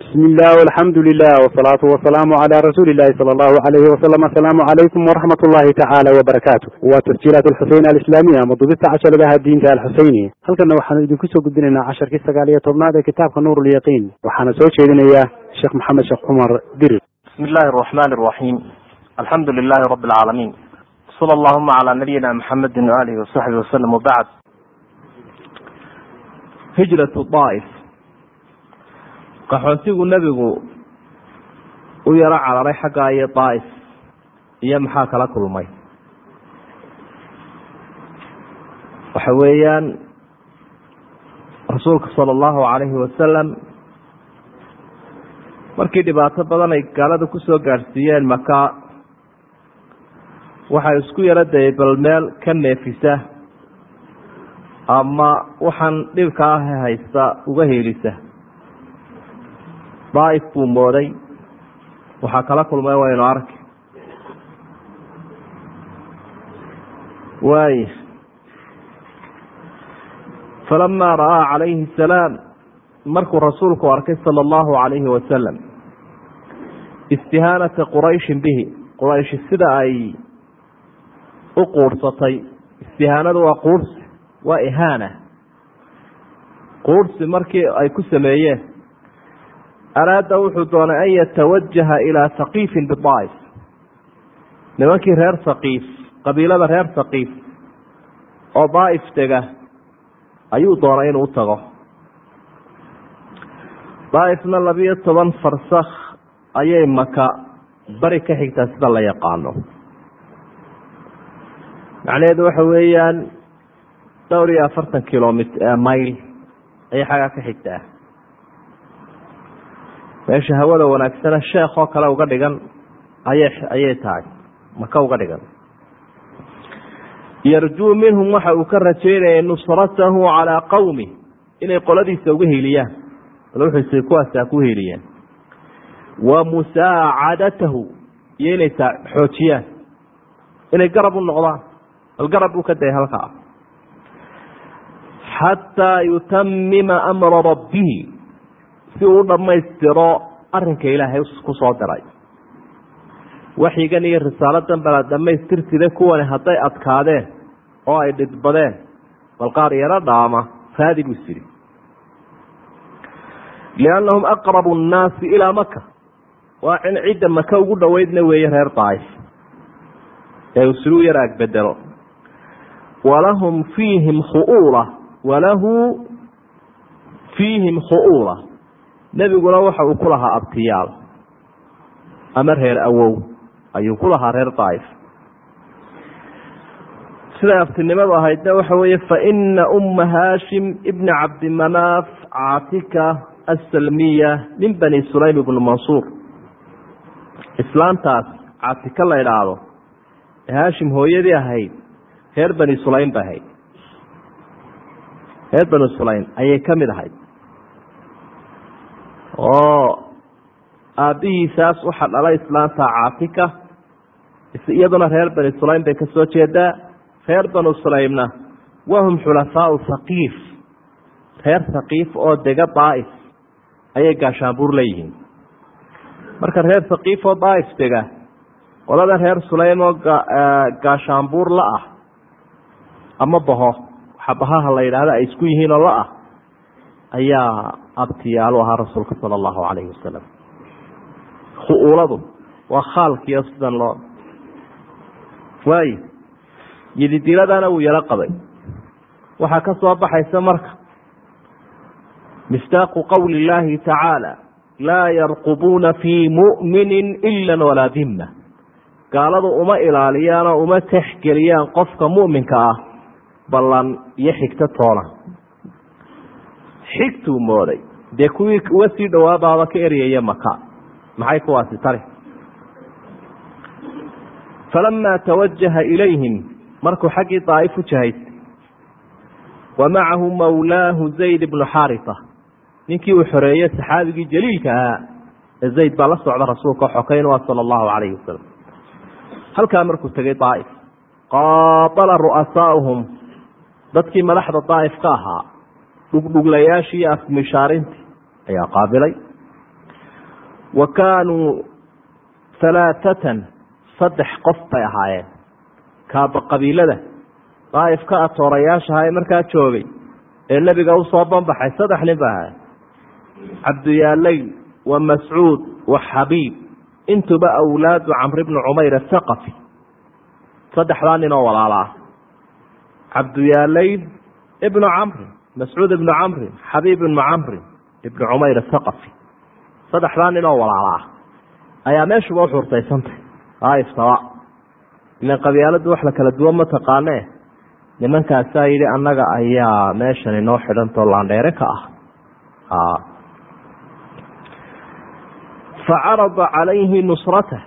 bismi illah alxamdu lilah wsalaatu wasalaamu cala rasuuli illahi sala allahu alayhi wasalam asalaamu calaykum waraxmat ullahi tacaala wabarakaatu waa tasjiilaat alxuseyn alislaamiya ama dubista diinta alxuseyni halkana waxaanu idinku soo gudbinaynaa casharkii sagaal iyo tobnaad ee kitaabka nuur lyaqiin waxaana soo jeedinayaa sheekh maxamed sheekh cumar dirir bismi illahi araxman araxiim alxamdu lilahi rabi alcaalamiin sala allahuma cala nabiyina maxamedin waalihi wasaxbi wasalam wabacd hijratu daaif qaxoontigu nebigu u yaro cararay xaggaa iyo daaif iyo maxaa kala kulmay? Waxa weeyaan rasuulka sala allahu calayhi wasalam markii dhibaato badan ay gaalada ku soo gaadhsiiyeen maka waxay isku yaro dayay bal meel ka neefisa ama waxaan dhibka ah haysta uga heelisa daaif buu mooday. Waxaa kala kulmay waynu arki waay. Falamaa ra'aa calayhi asalaam markuu rasuulku arkay sala allahu calayhi wasalam istihaanata qurayshin bihi. Qurayshi sida ay u quurhsatay istihaanadu waa quurhsi waa ihaana. Quurhsi markii ay ku sameeyeen araada wuxuu doonay an yatawajaha ilaa saqiifin bidaaif nimankii reer saqiif qabiilada reer saqiif oo daaif dega ayuu doonay inuu tago daaifna labiyo toban farsakh ayay maka bari ka xigtaa sida la yaqaano macnaheedu waxa weeyaan dhowr iyo afartan kilomit mayl ayay xaggaa ka xigtaa meesha hawada wanaagsana sheekh oo kale uga dhigan ayay ayay tahay. Maka uga dhigan. Yarjuu minhum waxa uu ka rajaynaya nusratahu calaa qowmi inay qoladiisa uga hiiliyaan wuxuuse kuwaasaa ku hiiliyeen wa musaacadatahu iyo inay xoojiyaan. Inay garab u noqdaan. Bal garab buu ka dayay halkaa. Xataa yutamima amra rabbihi si uu dhammaystiro arrinka ilaahay ku soo diray waxyigan iyo risaaladan bala dhammaystirtida kuwani hadday adkaadeen oo ay dhidbadeen bal qaar yaro dhaama raadi buu isiri liannahum aqrabu nnaasi ilaa maka waa in cidda maka ugu dhoweydna weeye reer daaif ee uu silu yar agbedelo walahum fiihim khuula walahu fiihim khu'uula nebiguna waxa uu ku lahaa abtiyaal. Ama reer awow. Ayuu ku lahaa reer daaif siday abtinimadu ahaydna waxa weeye faina umma haashim ibna cabdimanaaf caatika asalmiya min bani sulaym ibnu mansuur. Islaantaas caatika la idhaahdo haashim hooyadii ahayd reer bani sulaym ba ahayd. Reer bani sulaym ayay ka mid ahayd oo aabbihiisaas waxaa dhalay islaanta caatika iyaduna reer bani sulaym bay ka soo jeedaa. Reer banu sulaymna wahum xulafaau haqiif reer haqiif oo dega daaif ayay gaashaanbuur leeyihiin marka reer haqiif oo daaif dega qolada reer sulaym oo gaashaanbuur la ah ama baho waxa bahaha la yidhaahda ay isku yihiin oo la ah ayaa abtiyaalu ahaa rasuulka sala allahu calayhi wasalam khu'uuladu waa khaalkiio sidan loo. Waayo yididiladana wuu yaro qabay. Waxaa ka soo baxaysa marka. Misdaaqu qowli illaahi tacaala laa yarqubuuna fii mu'minin ila walaa dimma. Gaaladu uma ilaaliyaan oo uma texgeliyaan qofka mu'minka ah ballan iyo xigto toona xigtuu mooday dee kuwii uga sii dhowaabaaba ka eryaya maka maxay kuwaasi? Tari. Falamaa tawajaha ilayhim markuu xaggii daa'if u jahaystay wa macahu mawlaahu zayd ibnu xaarisa. Ninkii uu xoreeyey saxaabigii jaliilka ahaa ee zayd baa la socda rasuulka xokayn waa sala allahu calayhi wasalam halkaa markuu tegay daa'if qaabala ru'asaauhum. Dadkii madaxda daa'if ka ahaa dhugdhuglayaashii iyo afmishaarintii ayaa qaabilay. Wa kaanuu halaathatan saddex qof bay ahaayeen. Kaaba qabiilada daaif ka atoorayaashaha ee markaa joogay ee nebiga u soo banbaxay saddex nin ba ahaay cabduyaaleyl wa mascuud wa xabiib intuba awlaadu camr bni cumayr athaqafi saddexdaa nin oo walaala ah. Cabduyaaleyl ibnu camrin mascuud ibnu camrin xabiib ibnu camrin ibnu cumayr athaqafi saddexdaa nin oo walaala ah ayaa meeshuba uxurtaysantay daaifsaba ilan qabyaaladu wax la kala duwan ma taqaanee? Nimankaasaa yidhi annaga ayaa meeshan inoo xidhantao laandheere ka ah. Facarada calayhi nusratah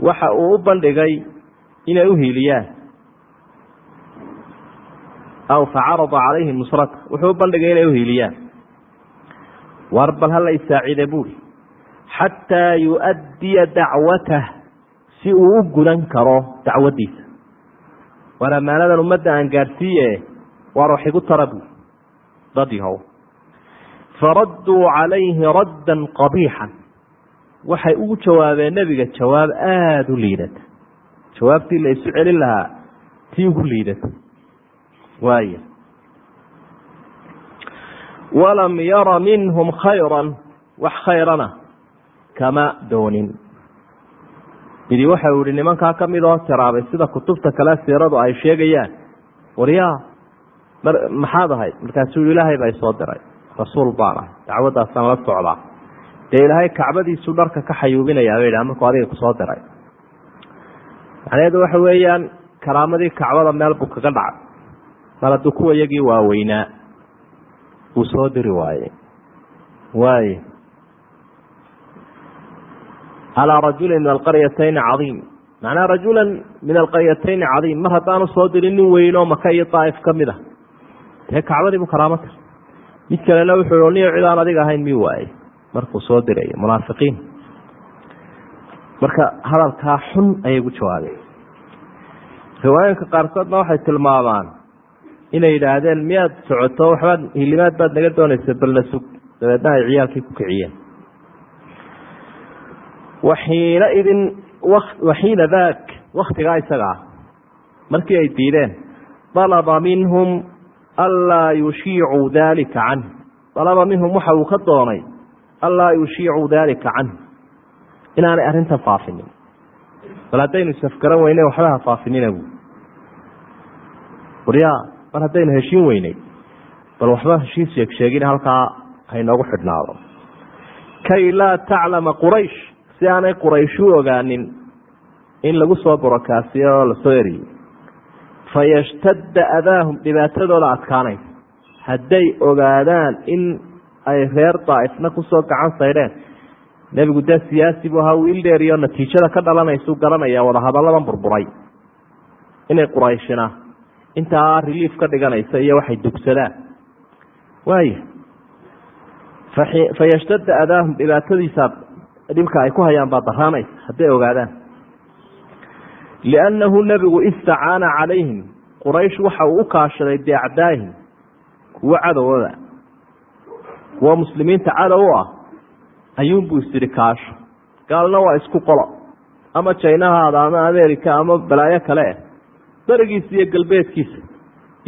waxa uu u bandhigay inay u hiiliyaan aw facarada calayhi nusrata wuxuu u bandhigay inay uhiiliyaan war bal hala isaacide buuri xataa yuaddiya dacwatah si uu u gudan karo dacwaddiisa war ammaanadan ummadda aan gaadhsiiye waar wax igu tara buuri dad yahow faradduu calayhi raddan qabiixan waxay ugu jawaabeen nebiga jawaab aada u liidata jawaabtii la isu celin lahaa tii ugu liidata waay walam yara minhum khayra wax khayrana kama doonin. Midi waxa uu ihi nimankaa ka mid oo tiraabay sida kutubta kale siiradu ay sheegayaan. Waryaa maxaad ahayd markaasuu ilaahay baa isoo diray. Rasuul baan ahay. Dacwaddaasaan la socdaa. Dee ilaahay kacbadiisuu dharka ka xayuubinayaa bay dhaha markuu adiga ku soo diray. Macnaheedu waxa weeyaan karaamadii kacbada meel buu kaga dhacay hadduu kuwa yagii waaweynaa uu soo diri waaye waay. Calaa rajulin min alqaryatayni cadiim. Macnaha rajulan min alqaryatayni cadiim. Mar haddaanu soo dirin nin weynoo maka iyo daaif ka mid a dee kacbadii buu karaamo tahay mid kalena wuxuu niyo cid aan adiga ahayn mi waaye markuu soo dirayo munaafiqiin. Marka hadalkaa xun ayay gu jawaabeen. Riwaayinka qaarkoodna waxay tilmaamaan inay yidhaahdeen miyaad socoto waxbaad hilimaad baad naga doonaysa balna sug. Dabeedna ay ciyaalkii ku kiciyeen. Waxiina idin waxiina daak waktigaa isaga ah. Markii ay diideen dalaba minhum anlaa yushiicuu daalika canh dalaba minhum waxa uu ka doonay anlaa yushiicuu daalika canh inaanay arrintan faafinin. Bal haddaynu isafgaran weyne waxba ha faafinina bu waryaa mar haddaynu heshiin weynay bal waxba heshiis sheeg sheegin halkaa haynoogu xidhnaado. Kay laa taclama quraysh si aanay quraysh u ogaanin in lagu soo borokaasiyo oo la soo eriyo fayashtadda adaahum dhibaatadooda adkaanaysa hadday ogaadaan in ay reer daaifna ku soo gacan saydheen nebigu dee siyaasi buu ahaa wiil dheeriyo natiijada ka dhalanaysu garanaya wadahadalladan burburay. Inay qurayshina intaa relief ka dhiganaysa iyo waxay dugsadaan. Waaya fayashtadda adaahum dhibaatadiisa dhibka ay ku hayaan baa daraanaysa hadday ogaadaan. Liannahu nebigu istacaana calayhim quraysh waxa uu u kaashaday biacdaahim kuwo cadowada kuwo muslimiinta cadow u ah ayuunbuu isiri kaasho. Gaalna waa isku qolo. Ama jaynahaada ama america ama balaayo kale eh berigiisa iyo galbeedkiisa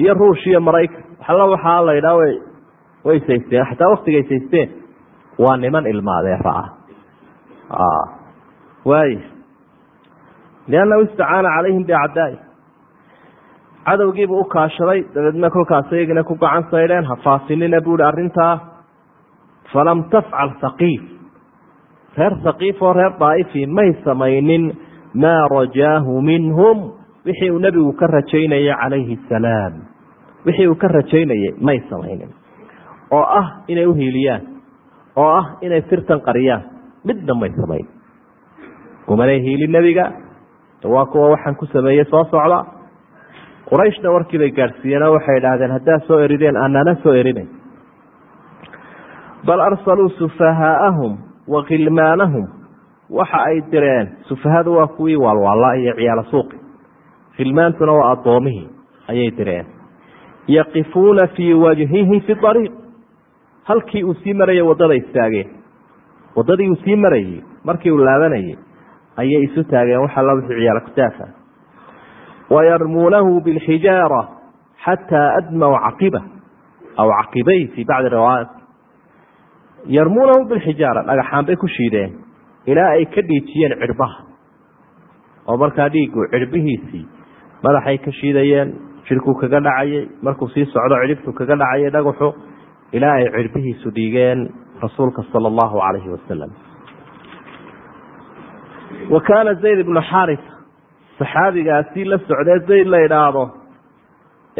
iyo ruush iyo maraykan waxalla waxaa la yidhaha way way saysteen xataa waktigay saysteen waa niman ilmaadeera ah waay liannahu istacaana calayhim biacdaai. Cadowgiibuu u kaashaday dabeedna kolkaas iyagina ku gacan saydheen ha faafinina buuhi arrintaa. Falam tafcal haqiif reer haqiif oo reer daa'ifi may samaynin maa rajaahu minhum wixii uu nebigu ka rajaynayay calayhi asalaam wixii uu ka rajaynayay may samaynin oo ah inay uhiiliyaan oo ah inay firtan qariyaan midna may samayn kumanay hiili nebiga waa kuwa waxaan ku sameeyey soo socda. Qurayshna warkii bay gaadhsiiyeen oo waxay idhaahdeen haddaad soo erideen anana soo erinayn bal arsaluu sufahaa'ahum wa khilmaanahum waxa ay direen sufahadu waa kuwii waalwaalla iyo ciyaalo suuqi khilmaantuna waa addoomihii ayay direen. Yaqifuuna fii wajhihi fi ariiq halkii uu sii maraya waddada istaageen. Wadadii uu sii marayey markii uu laabanayey ayay isu taageen. Waxa la wixii ciyaala kutaafa wayarmuunahu bilxijaara xataa admaw caqiba aw caqibay fii bacdi riwaayat. Yarmuunahu bilxijaara dhagaxaan bay ku shiideen. Ilaa ay ka dhiijiyeen cirbaha. Oo markaa dhiigu cirbihiisii madaxay ka shiidayeen jirkuu kaga dhacayay markuu sii socdo cidhibtu kaga dhacayay dhagaxu ilaa ay cirbihiisu dhiigeen rasuulka sala allahu calayhi wasalam wa kaana zayd ibnu xaarisa saxaabigaasi la socdee zayd la idhaahdo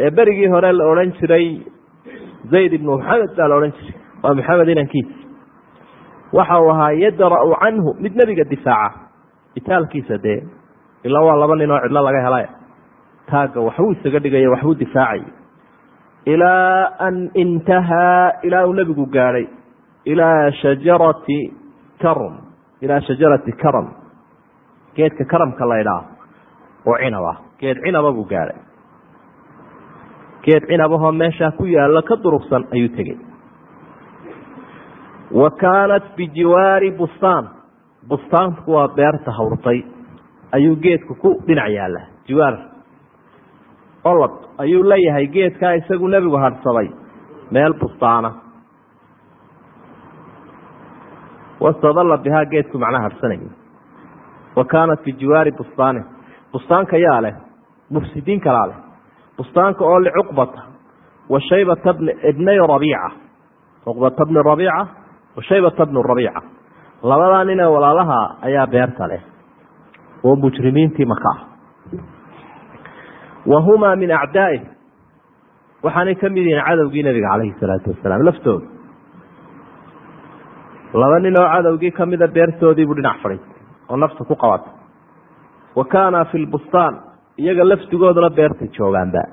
ee berigii hore la odhan jiray zayd ibnu maxamed baa la odhan jiray waa maxamed inankiisa waxa uu ahaa yadra'u canhu mid nebiga difaaca itaalkiisa dee ilaa waa laba nin oo cidlo laga helay taagga waxbuu isaga dhigaya waxbuu difaacaya ilaa an intahaa ilaa uu nebigu gaadhay ilaa shajarati karum ilaa shajarati karam. Geedka karamka la ydhaah oo cinab ah geed cinaba buu gaadhay geed cinabahoo meeshaa ku yaallo ka durugsan ayuu tegey. Wa kaanat bijiwaari bustaan. Bustaanku waa beerta hawrtay. Ayuu geedku ku dhinac yaalla jiwaar olod ayuu leeyahay geedkaa isagu nebigu hadhsaday meel bustaana. Wastadalla bihaa geedku macnaha hadhsanayay wa kaanat bijiwaari bustaanin bustaanka yaa leh mufsidiin kalaa leh. Bustaanka oo licuqbata. Wa shaybata bni ibnay rabiica. Cuqbata bni rabiica wa shaybata bnu rabiica. Labadaa nin ee walaalaha ayaa beerta leh. Oo mujrimiintii maka ah wa humaa min acdaa'ih waxaanay ka mid yihiin cadowgii nabiga calayhi salaatu wasalaam laftooda laba nin oo cadowgii kamida beertoodiibuu dhinac fadhiistay oo nafta ku qabata wa kaana fi lbustaan iyaga laftigooduna beertay joogaanba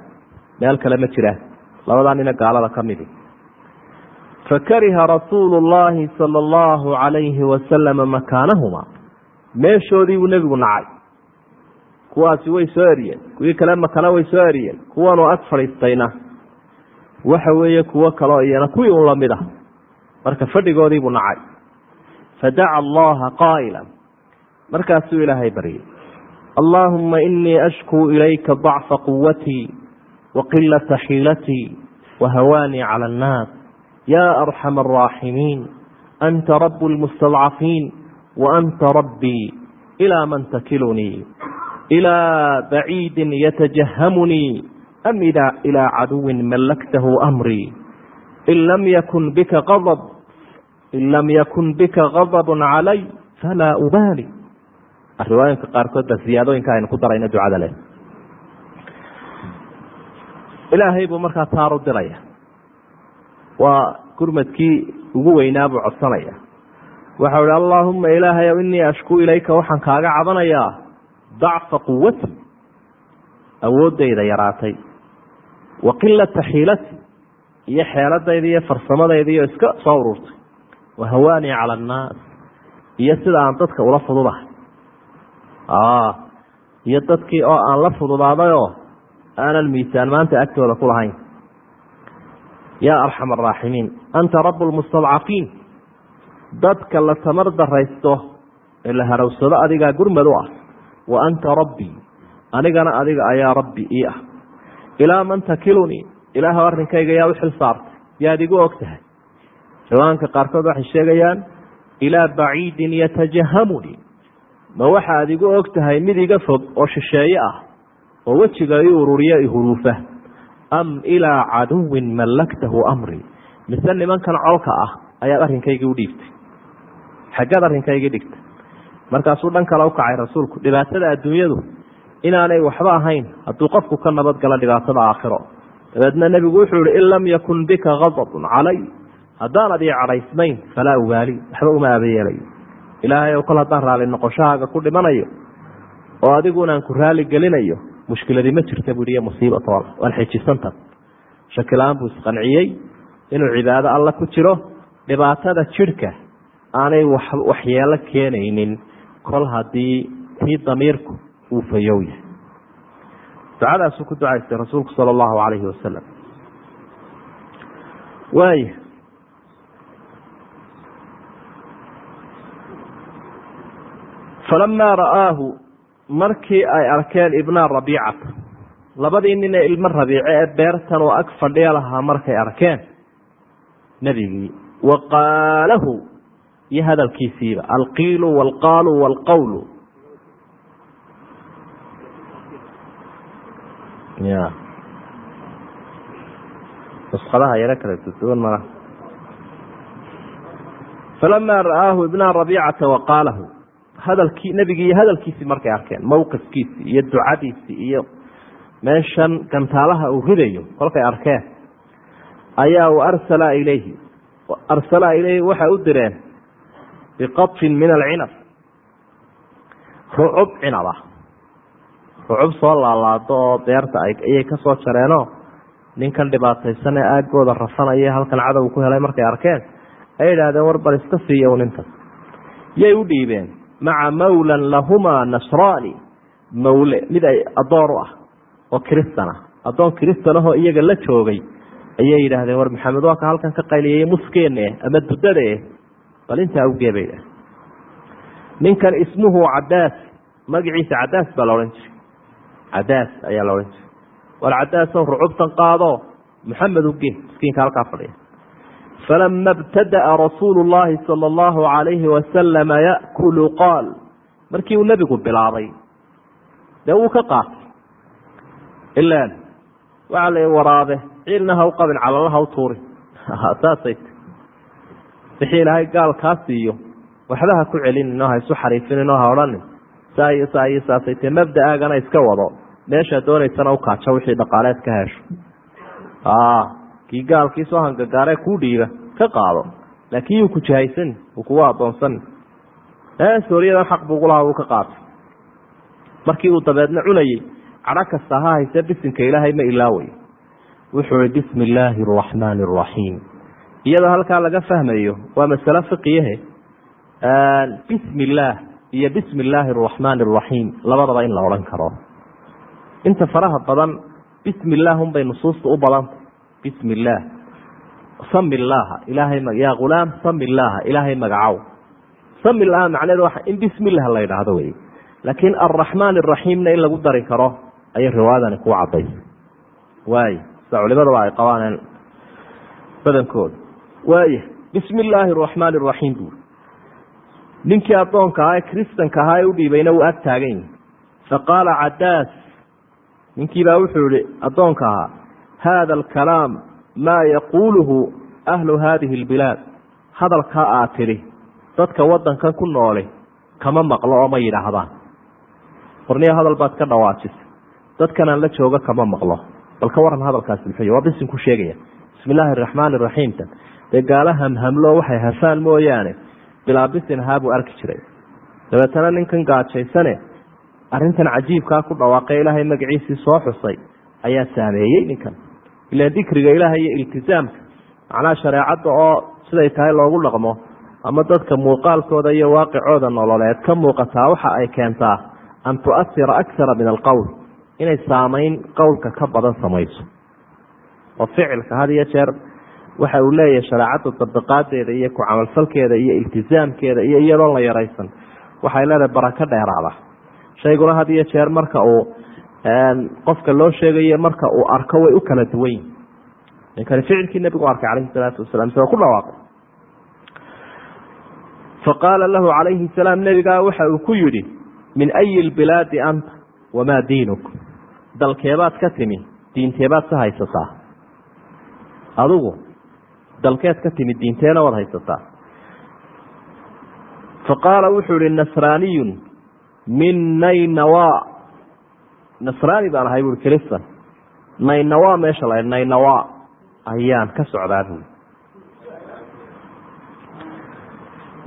meel kale ma jiraan labadaa nina gaalada ka midi fakariha rasuulu llaahi sala allahu calayhi wasalama makaanahuma meeshoodii buu nebigu nacay kuwaasi way soo eriyeen kuwii kale makana way soo eriyeen kuwanuu ag fadhiistayna. Waxa weeye kuwo kaloo iyana kuwii un la mid ah. Marka fadhigoodiibuu nacay. Fadaca allaha qaa'ila markaasuu ilaahay baryay allaahuma inii ashkuu ilayka dacfa quwatii wa qilata xiilatii wa hawaanii cala annaas. Yaa arxama araaximiin anta rabu lmustadcafiin wa anta rabbii ilaa man takilunii ilaa baciidin yatajahamunii am ilaa caduwin mallaktahu amrii in lam yakun bika adab in lam yakun bika gadabun calay falaa ubaali riwaayinka qaarkood baa ziyaadooyinka aynu ku darayna ducada leh. Ilaahay buu markaa taaru diraya. Waa gurmadkii ugu weynaa buu codsanaya. Waxau ihi allaahuma ilaahayow inii ashkuu ilayka waxaan kaaga cabanayaa dacfa quwati awooddayda yaraatay wa qilata xiilati iyo xeeladayda iyo farsamadayda iyo iska soo ururtay wa hawaanii cala annaas iyo sida aan dadka ula fududahay. Iyo dadkii oo aan la fududaadayoo aanan miisaan maanta agtooda ku lahayn. Yaa arxam araaximiin anta rabu lmustadcafiin dadka la tamar daraysto ee la harowsado adigaa gurmad u ah wa anta rabbii anigana adiga ayaa rabbi ii ah. Ilaa man takilunii ilaahw arrinkayga yaa u xil saartay yaad igu og tahay riwaanka qaarkood waxay sheegayaan ilaa baciidin yatajahamunii ma waxaad igu og tahay mid iga fog oo shisheeye ah oo wejiga i ururiya i huruufa. Am ilaa caduwin mallaktahu amrii mise nimankan colka ah ayaad arrinkaygii u dhiibtay. Xaggaad arrinkaygii dhigtay markaasuu dhan kale u kacay rasuulku dhibaatada adduunyadu inaanay waxba ahayn hadduu qofku ka nabadgalo dhibaatada aakhiro. Dabeedna nebigu wuxuu ihi in lam yakun bika gadabun calay haddaanad ii cadhaysnayn falaa ubaali waxba uma aabayeelayo ilaahay ow kol haddaan raali noqoshahaaga ku dhimanayo oo adigunaan ku raali gelinayo mushkiladii ma jirta buu iyo musiibatoona waan xejisanta shakila-aan buu isqanciyey inuu cibaado alla ku jiro dhibaatada jidhka aanay waxyeelo keenaynin kol haddii tii damiirku uu fayow yahay ducadaasuu ku ducaystay rasuulku sala allahu calayhi wasalam waaya falamaa ra'aahu markii ay arkeen ibna rabiicata labadii nin ee ilmo rabiice ee beertan oo ag fadhiya lahaa markay arkeen nebigii wa qaalahu iyo hadalkiisiiba. Alqiilu waalqaalu waalqawlu. Ya nusqadaha yaro kala duduwan mala falamaa ra'aahu ibna rabiicata wa qaalahu. Hadalkii nebigii iyo hadalkiisii markay arkeen mowqifkiisii iyo ducadiisii iyo meeshan gantaalaha uu ridayo kolkay arkeen ayaa arsala ilayhi. Arsala ilayhi waxay u direen biqaطfin min alcinab rucub cinaba rucub soo laalaado oo beerta ayay ka soo jareenoo ninkan dhibaataysan ee aagooda rafanaya halkan cadow ku helay markay arkeen ay idhaahdeen war bal iska siiya ninkan yay u dhiibeen maca mawlan lahumaa nasraani mawle mid ay addoon u ah oo kiristan ah addoon kiristan ahoo iyaga la joogay ayay yidhaahdeen war maxamed waa ka halkan ka qayliyay muskeene ama duddade bal intaa awgee bay idhahdeen ninkan ismuhu cadaas magaciisa cadaas baa la odhan jiray. Cadaas ayaa la odhan jiray. War cadaasow rucubtan qaado maxamed uge miskiinka halkaa fadhiya. Falama ibtada'a rasuulu llaahi sala allahu calayhi wasalama ya'kulu qaal markii uu nebigu bilaabay dee wuu ka qaatay. Ilaan waxaa la waraabe ciilna ha u qabin calala u tuurin. Saasay wixii ilaahay gaal kaa siiyo waxba ha ku celinin oo ha isu xariifinin oo ha odhanin saa iyo saa iyo saasay te mabda'aagana iska wado. Meeshaa doonaysana ukaajo wixii dhaqaaleed ka hesho. Kii gaalkii soo hangagaaree kuu dhiiba ka qaado. Laakiin yuu ku jahaysan uu kugu adoonsan sooriyadan xaq buugu lahaa uu ka qaatay. Markii uu dabeedna cunayey cadho kasta ha hayse bisinka ilaahay ma ilaaway. Wuxuu i bismi illaahi araxmaani araxiim iyadoo halkaa laga fahmayo waa masale fiqiyahe. Bismi illaah iyo bismi illaahi araxmaani araxiim labadaba in la odhan karo. Inta faraha badan bismi illaah unbay nusuusta u badanta bismi illaah sami illaaha ilaahay yaa ghulaam sami illaaha ilaahay magacow. Sami illaaha macneedu waa in bismi illah la yidhaahdo wey laakiin alraxmaan araxiimna in lagu dari karo ayay riwaayadani ku cadaysa waay sida culimadaba ay qabaan badankooda waaya bismi illaahi araxmaani araxiim buuri ninkii addoonka ahaa ee kristanka ahaa ee u dhiibayna wuu ag taagan yihi faqaala cadaas ninkiibaa wuxuu yihi addoonka ahaa haada alkalaam maa yaquuluhu ahlu haadihi albilaad. Hadalkaa aad tidhi dadka waddankan ku nooli kama maqlo oo ma yidhaahdaan qorniyo hadal baad ka dhawaajisay dadkanaan la jooga kama maqlo. Bal ka waran hadalkaasi muxuu waa bisin sheegaya. Bismi illaahi araxmaani araxiimtan dee gaala hamhamlo waxay hafaan mooyaane. Bilaa bisin ahaa buu arki jiray. Dabeetana ninkan gaajaysane arrintan cajiibkaa ku dhawaaqay ilaahay magaciisii soo xusay ayaa saameeyey ninkan. Ilaan dikriga ilaahay iyo iltisaamka macnaha shareecadda oo siday tahay loogu dhaqmo ama dadka muuqaalkooda iyo waaqicooda nololeed ka muuqataa waxa ay keentaa an tu'asira akara min alqowl inay saamayn qowlka ka badan samayso. Oo ficilka had iyo jeer waxa uu leeyahay shareecadda dabaqaadeeda iyo ku camalfalkeeda iyo iltisaamkeeda iyo iyadoon la yaraysan. Waxay leedahay barako dheeraada. Shayguna had iyo jeer marka uu qofka loo sheegayo marka uu arko way u kala duwan yihiin ninkani ficilkii nebigu arkay calayhi salaatu wasalam isagoo ku dhawaaqay faqaala lahu calayhi salaam nebigaa waxa uu ku yidhi min ayi lbilaadi anta wamaa diinuk? Dalkeebaad ka timi diinteebaad ka haysataa. Adigu dalkeed ka timi diinteena waad haysataa. Faqaala wuxuu ihi nasraaniyun min naynawa nasraani baan ahay buui cristan naynawa meesha la naynawa ayaan ka socdaa buui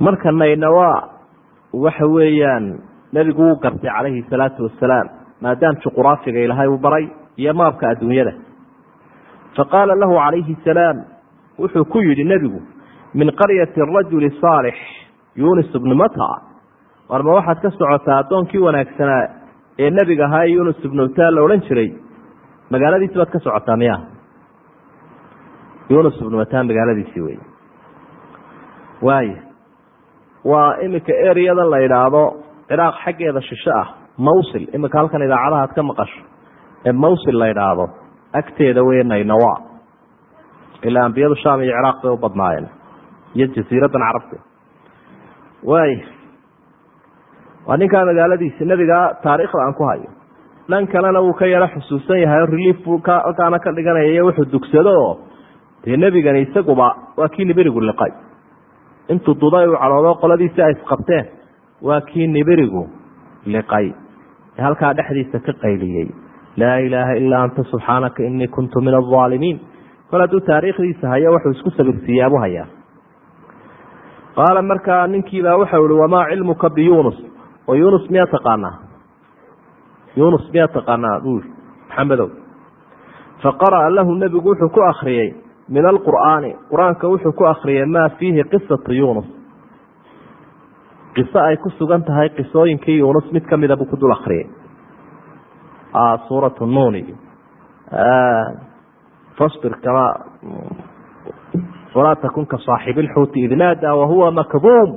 marka naynawa waxa weeyaan nebigu wuu gartay calayhi salaatu wasalaam maadaam juquraafiga ilaahay uu baray iyo maabka adduunyada. Faqaala lahu calayhi salaam wuxuu ku yidhi nebigu min qaryati rajuli saalix yunis bnu mata. Warma waxaad ka socotaa addoonkii wanaagsanaa ee nebiga ahaa yunus ibnu mata la odhan jiray. Magaaladiisi baad ka socotaa miya yunus ibnu mata magaaladiisii wey waaya waa iminka ereyadan la idhaahdo ciraaq xaggeeda shisho ah mawsil. Iminka halkan idaacadaha ad ka maqasho ee mawsil la idhaahdo agteeda wey naynawa ilaa ambiyadu sham iyo ciraaq bay u badnaayeen iyo jasiiradan carabta waay waa ninkaa magaaladiisi nebigaa taariikhda aan ku hayo dhan kalena wuu ka yaro xusuusan yahay oo relief buu kaana ka dhiganaya iyo wuxuu dugsado dee nebigani isaguba waa kii nibirigu liqay intuu duday uu cadhoodo qoladiisi ay isqabteen waa kii nibirigu liqay halkaa dhexdiisa ka qayliyey laa ilaaha ilaa anta subxaanaka inii kuntu min alaalimiin kol hadduu taariikhdiisa hayo wuxuu isku sabirsiiyaabu hayaa. Qaala markaa ninkiibaa waxau ihi wamaa cilmuka biyunus oo yunus miyaa taqaanaa? Yunus miyaa taqaanaa? Bui maxamedow. Faqara'a lahu nebigu wuxuu ku akriyey min alqur'aani. Qur'aanka wuxuu ku akriyay maa fiihi qisatu yunus. Qiso ay ku sugan tahay qisooyinkii yunus mid ka mida buu ku dul akriyay suuratu nuuni fasbir kama walaa takun ka saaxibi lxuuti id naadaa wahuwa makduum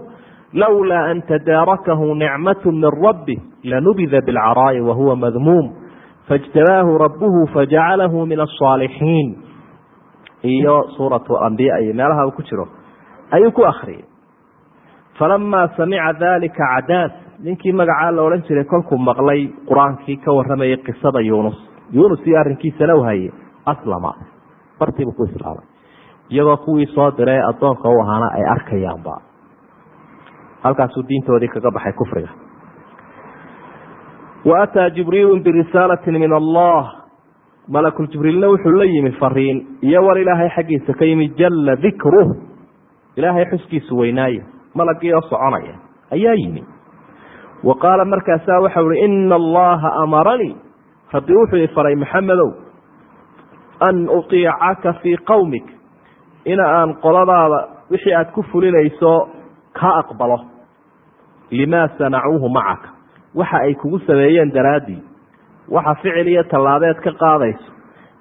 lowlaa an tadaarakahu nicmatu min rabbi lanubida bilcaraa'i wahuwa madmuum faاjtabaahu rabuhu fajacalahu min aلصaalixiin iyo suuratu ambiya iyo meelaha uu ku jiro ayuu ku akriyay falamaa samica dalika cadaas ninkii magacaa la odhan jiray kolkuu maqlay qur-aankii ka waramayay qisada yunus yunus iyo arrinkiisana u hayay aslama. Bartiibuu ku islaamay iyagoo kuwii soo diray addoonka u ahaana ay arkayaanba. Halkaasuu diintoodii kaga baxay kufriga. Wa ataa jibriilu birisaalatin min allah. Malakul jibriilna wuxuu la yimi fariin. Iyo war ilaahay xaggiisa ka yimi jalla dikruh ilaahay xuskiisu weynaayo malagii oo soconaya. Ayaa yimi. Wa qaala markaasaa waxau ihi ina allaha amaranii rabbi wuxuu i faray maxamedow an utiicaka fii qowmik in aan qoladaada wixii aada ku fulinayso ka aqbalo. Limaa sanacuuhu macaka. Waxa ay kugu sameeyeen daraaddii waxa ficil iyo tallaabeed ka qaadayso.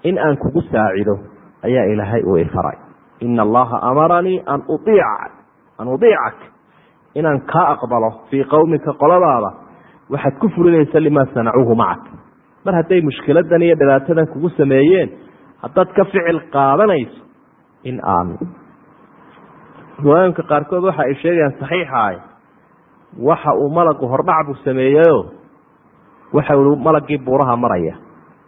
In aan kugu saacido ayaa ilaahay uu ifaray. Ina allaha amaranii an uiica an udiicak inaan kaa aqbalo fii qowmika qoladaada waxaad ku fulinaysa limaa sanacuuhu macaka mar hadday mushkiladan iyo dhibaatadan kugu sameeyeen haddaad ka ficil qaadanayso in aan riwaayinka qaarkood waxa ay sheegayaan saxiixaay waxa uu malagu hordhac buu sameeyeyo waxa i malagii buuraha maraya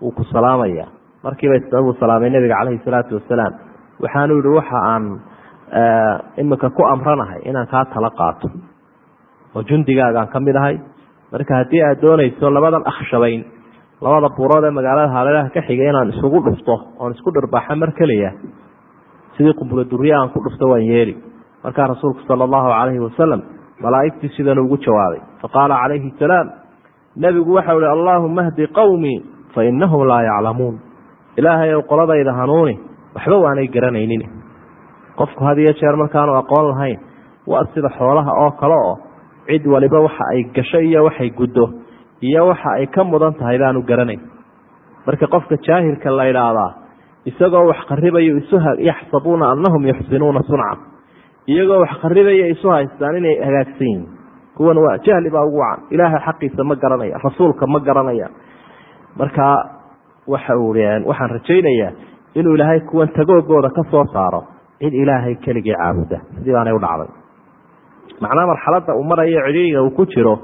wuu ku salaamaya. Markiiba isbuu salaamay nebiga caleyhi salaatu wasalaam. Waxaanu yihi waxa aan imika ku amranahay inaan kaa tala qaato. Oo jundigaagaan ka mid ahay. Marka haddii aad doonayso labadan akhshabayn labada buurood ee magaalada hareeraha ka xigay inaan isugu dhufto oon isku dhirbaaxa mar keliya sidii duriye aan ku dhufto waan yeeli markaa rasuulku sala allahu calayhi wasalam malaa'igtii sidan ugu jawaabay faqaala calayhi salaam nebigu waxau ihi allaahuma hdi qowmii fa inahum laa yaclamuun ilaahay ow qoladayda hanuuni waxba waanay garanaynin. Qofku had iyo jeer markaanu aqoon lahayn waa sida xoolaha oo kale oo cid waliba waxa ay gasho iyo waxay guddo iyo waxa ay ka mudan tahay baanu garanayn. Marka qofka jaahilka la idhaahdaa isagoo wax qaribayo isu yaxsabuuna annahum yuxsinuuna sunca. Iyagoo wax qaribaya isu haystaan inay hagaagsan yihiin. Kuwan waa jahli baa ugu wacan. Ilaahay xaqiisa ma garanaya rasuulka ma garanaya. Markaa waxa waxaan rajaynayaa inuu ilaahay kuwan tagoogooda ka soo saaro cid ilaahay keligii caabuda. Sidii baanay u dhacday. Macnaa marxaladda uu marayo cidhiiga uu ku jiro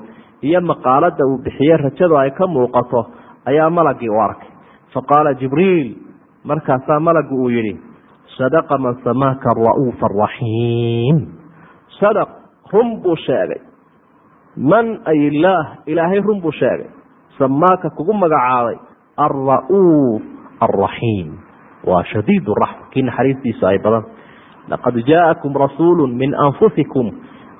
iyo maqaalada uu bixiye rajadu ay ka muuqato ayaa malagii u arkay. Faqaala jibriil markaasaa malagu uu yihi sadaqa man samaaka ara'uufa araxiim sadaq run buu sheegay. Man ay ilaahay run buu sheegay. Samaaka kugu magacaabay alra'uuf alraxiim waa shadiid raxma kii naxariistiisu ay badan. Laqad jaa'akum rasuulu min anfusikum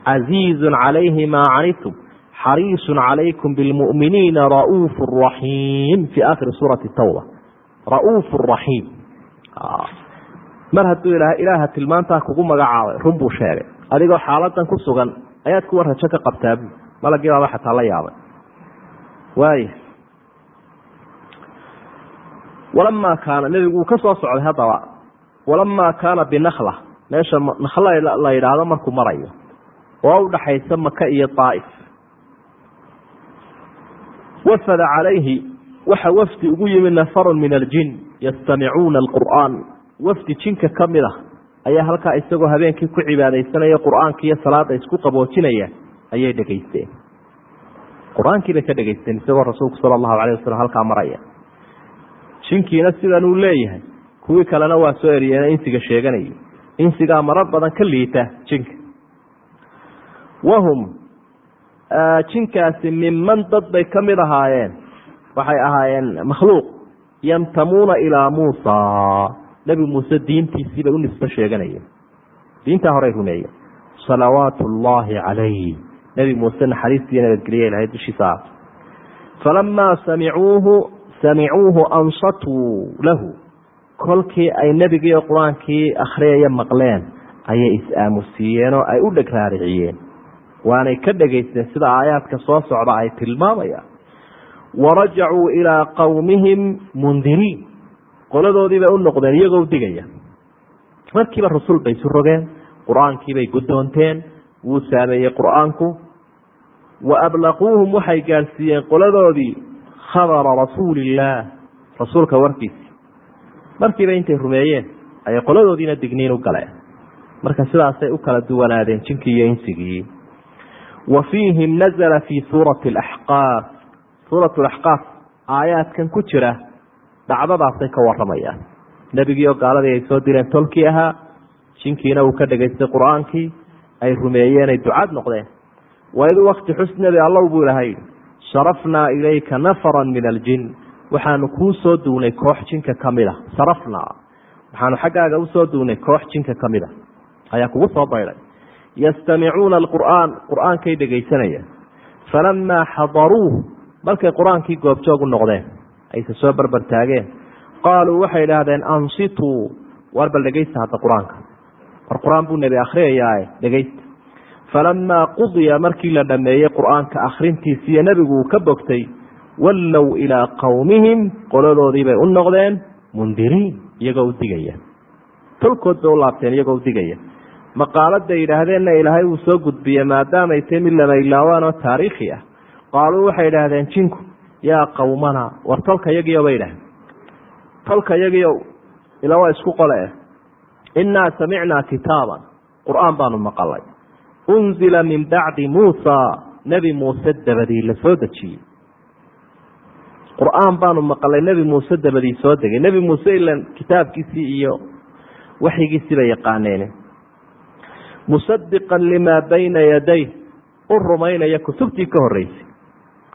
casiizu calayhi maa canitum xariisu calaykum bilmu'miniina ra'uuf raxiim fi aakhiri suurati tawba ra'uuf raxiim mar hadduu ilaaha tilmaantaa kugu magacaabay run buu sheegay adigoo xaaladan ku sugan ayaad kuwa rajo ka qabtaabu malagii baaba xataa la yaabay waaya walamaa kaana nebigu uu ka socday haddaba walamaa kaana binakla meesha nakla la yidhaahdo markuu marayo oo udhaxaysa maka iyo daaif wafada calayhi waxa wafdi ugu yimid nafarun min aljin yastamicuuna alqur'aan. Wafdi jinka ka mid ah ayaa halkaa isagoo habeenkii ku cibaadaysanaya qur'aanka iyo salaada isku qaboojinaya ayay dhegaysteen. Qur'aankii bay ka dhegaysteen isagoo rasuulku sala allahu alayh wasalam halkaa maraya. Jinkiina sidan uu leeyahay kuwii kalena waa soo eriyeen insiga sheeganayay. Insigaa marar badan ka liita jinka. Wahum jinkaasi minman dad bay ka mid ahaayeen. Waxay ahaayeen makhluuq yantamuuna ilaa muusa. Nebi muuse diintiisii bay u nisbo sheeganayeen. Diintaa horey rumeeyeen. Salawaatu ullaahi calayh nebi muuse naxariistiiyo nabadgelya ilahay dushiisa. Falamaa samicuuhu samicuuhu ansatuu lahu. Kolkii ay nebigiiyo qur'aankii akhriyaya maqleen ayay is-aamusiiyeen oo ay u dheg raariciyeen waanay ka dhegaysteen sida aayaadka soo socda ay tilmaamayaan warajacuu ilaa qowmihim mundiriin qoladoodii bay u noqdeen iyagoo digaya. Markiiba rasul bay isu rogeen qur'aankiibay guddoonteen wuu saameeyey qur'aanku. Wa ablaquuhum waxay gaadhsiiyeen qoladoodii khabara rasuulillaah rasuulka warkiisii. Markiiba intay rumeeyeen ayay qoladoodiina digniin u galeen. Marka sidaasay u kala duwanaadeen jinkii iyo insigii wa fiihim nazla fii suurati alaxqaaf suurat laxqaaf aayaadkan ku jira dhacdadaasay ka waramayaan nebigiioo gaaladii ay soo direen tolkii ahaa jinkiina uu ka dhegaystay qur'aankii ay rumeeyeen ay ducaad noqdeen waid wakti xus nebi allow buu ilahay sarafnaa ilayka nafaran min aljin waxaanu kuu soo duwnay koox jinka ka mid a sarafnaa waxaanu xaggaaga u soo duwnay koox jinka ka mid a ayaa kugu soo baydhay yastamicuuna alqur'aan qur'aankay dhegaysanayaan falamaa xadaruuh markay qur'aankii goobjoogu noqdeen ayse soo barbar taageen. Qaaluu waxay idhaahdeen ansituu war bal dhegaysta hadda qur'aanka. War qur'aan buu nebi akhriyayaae dhegaysta falamaa qudiya markii la dhammeeyey qur'aanka akhrintiisiiyo nebigu uu ka bogtay wallow ilaa qowmihim qoladoodii bay u noqdeen mundiriin iyagoo u digaya. Tolkood bay u laabteen iyagoo u digaya maqaaladay yidhaahdeenna ilaahay uu soo gudbiye maadaamay tahy mid lama ilaawaan oo taariikhi ah. Qaaluu waxay idhaahdeen jinku yaa qowmana war tolka yagiyo bay idhahdeen tolka yagiyo ila waa isku qole eh. Innaa samicnaa kitaaban. Qur'aan baanu maqalay. Unzila min bacdi muusa. Nebi muuse dabadii la soo dejiyey. Qur'aan baanu maqalay nebi muuse dabadii soo degay. Nebi muuse ilan kitaabkiisii iyo waxyigiisii bay yaqaaneen musadiqan limaa bayna yaday u rumaynaya kutubtii ka horeysay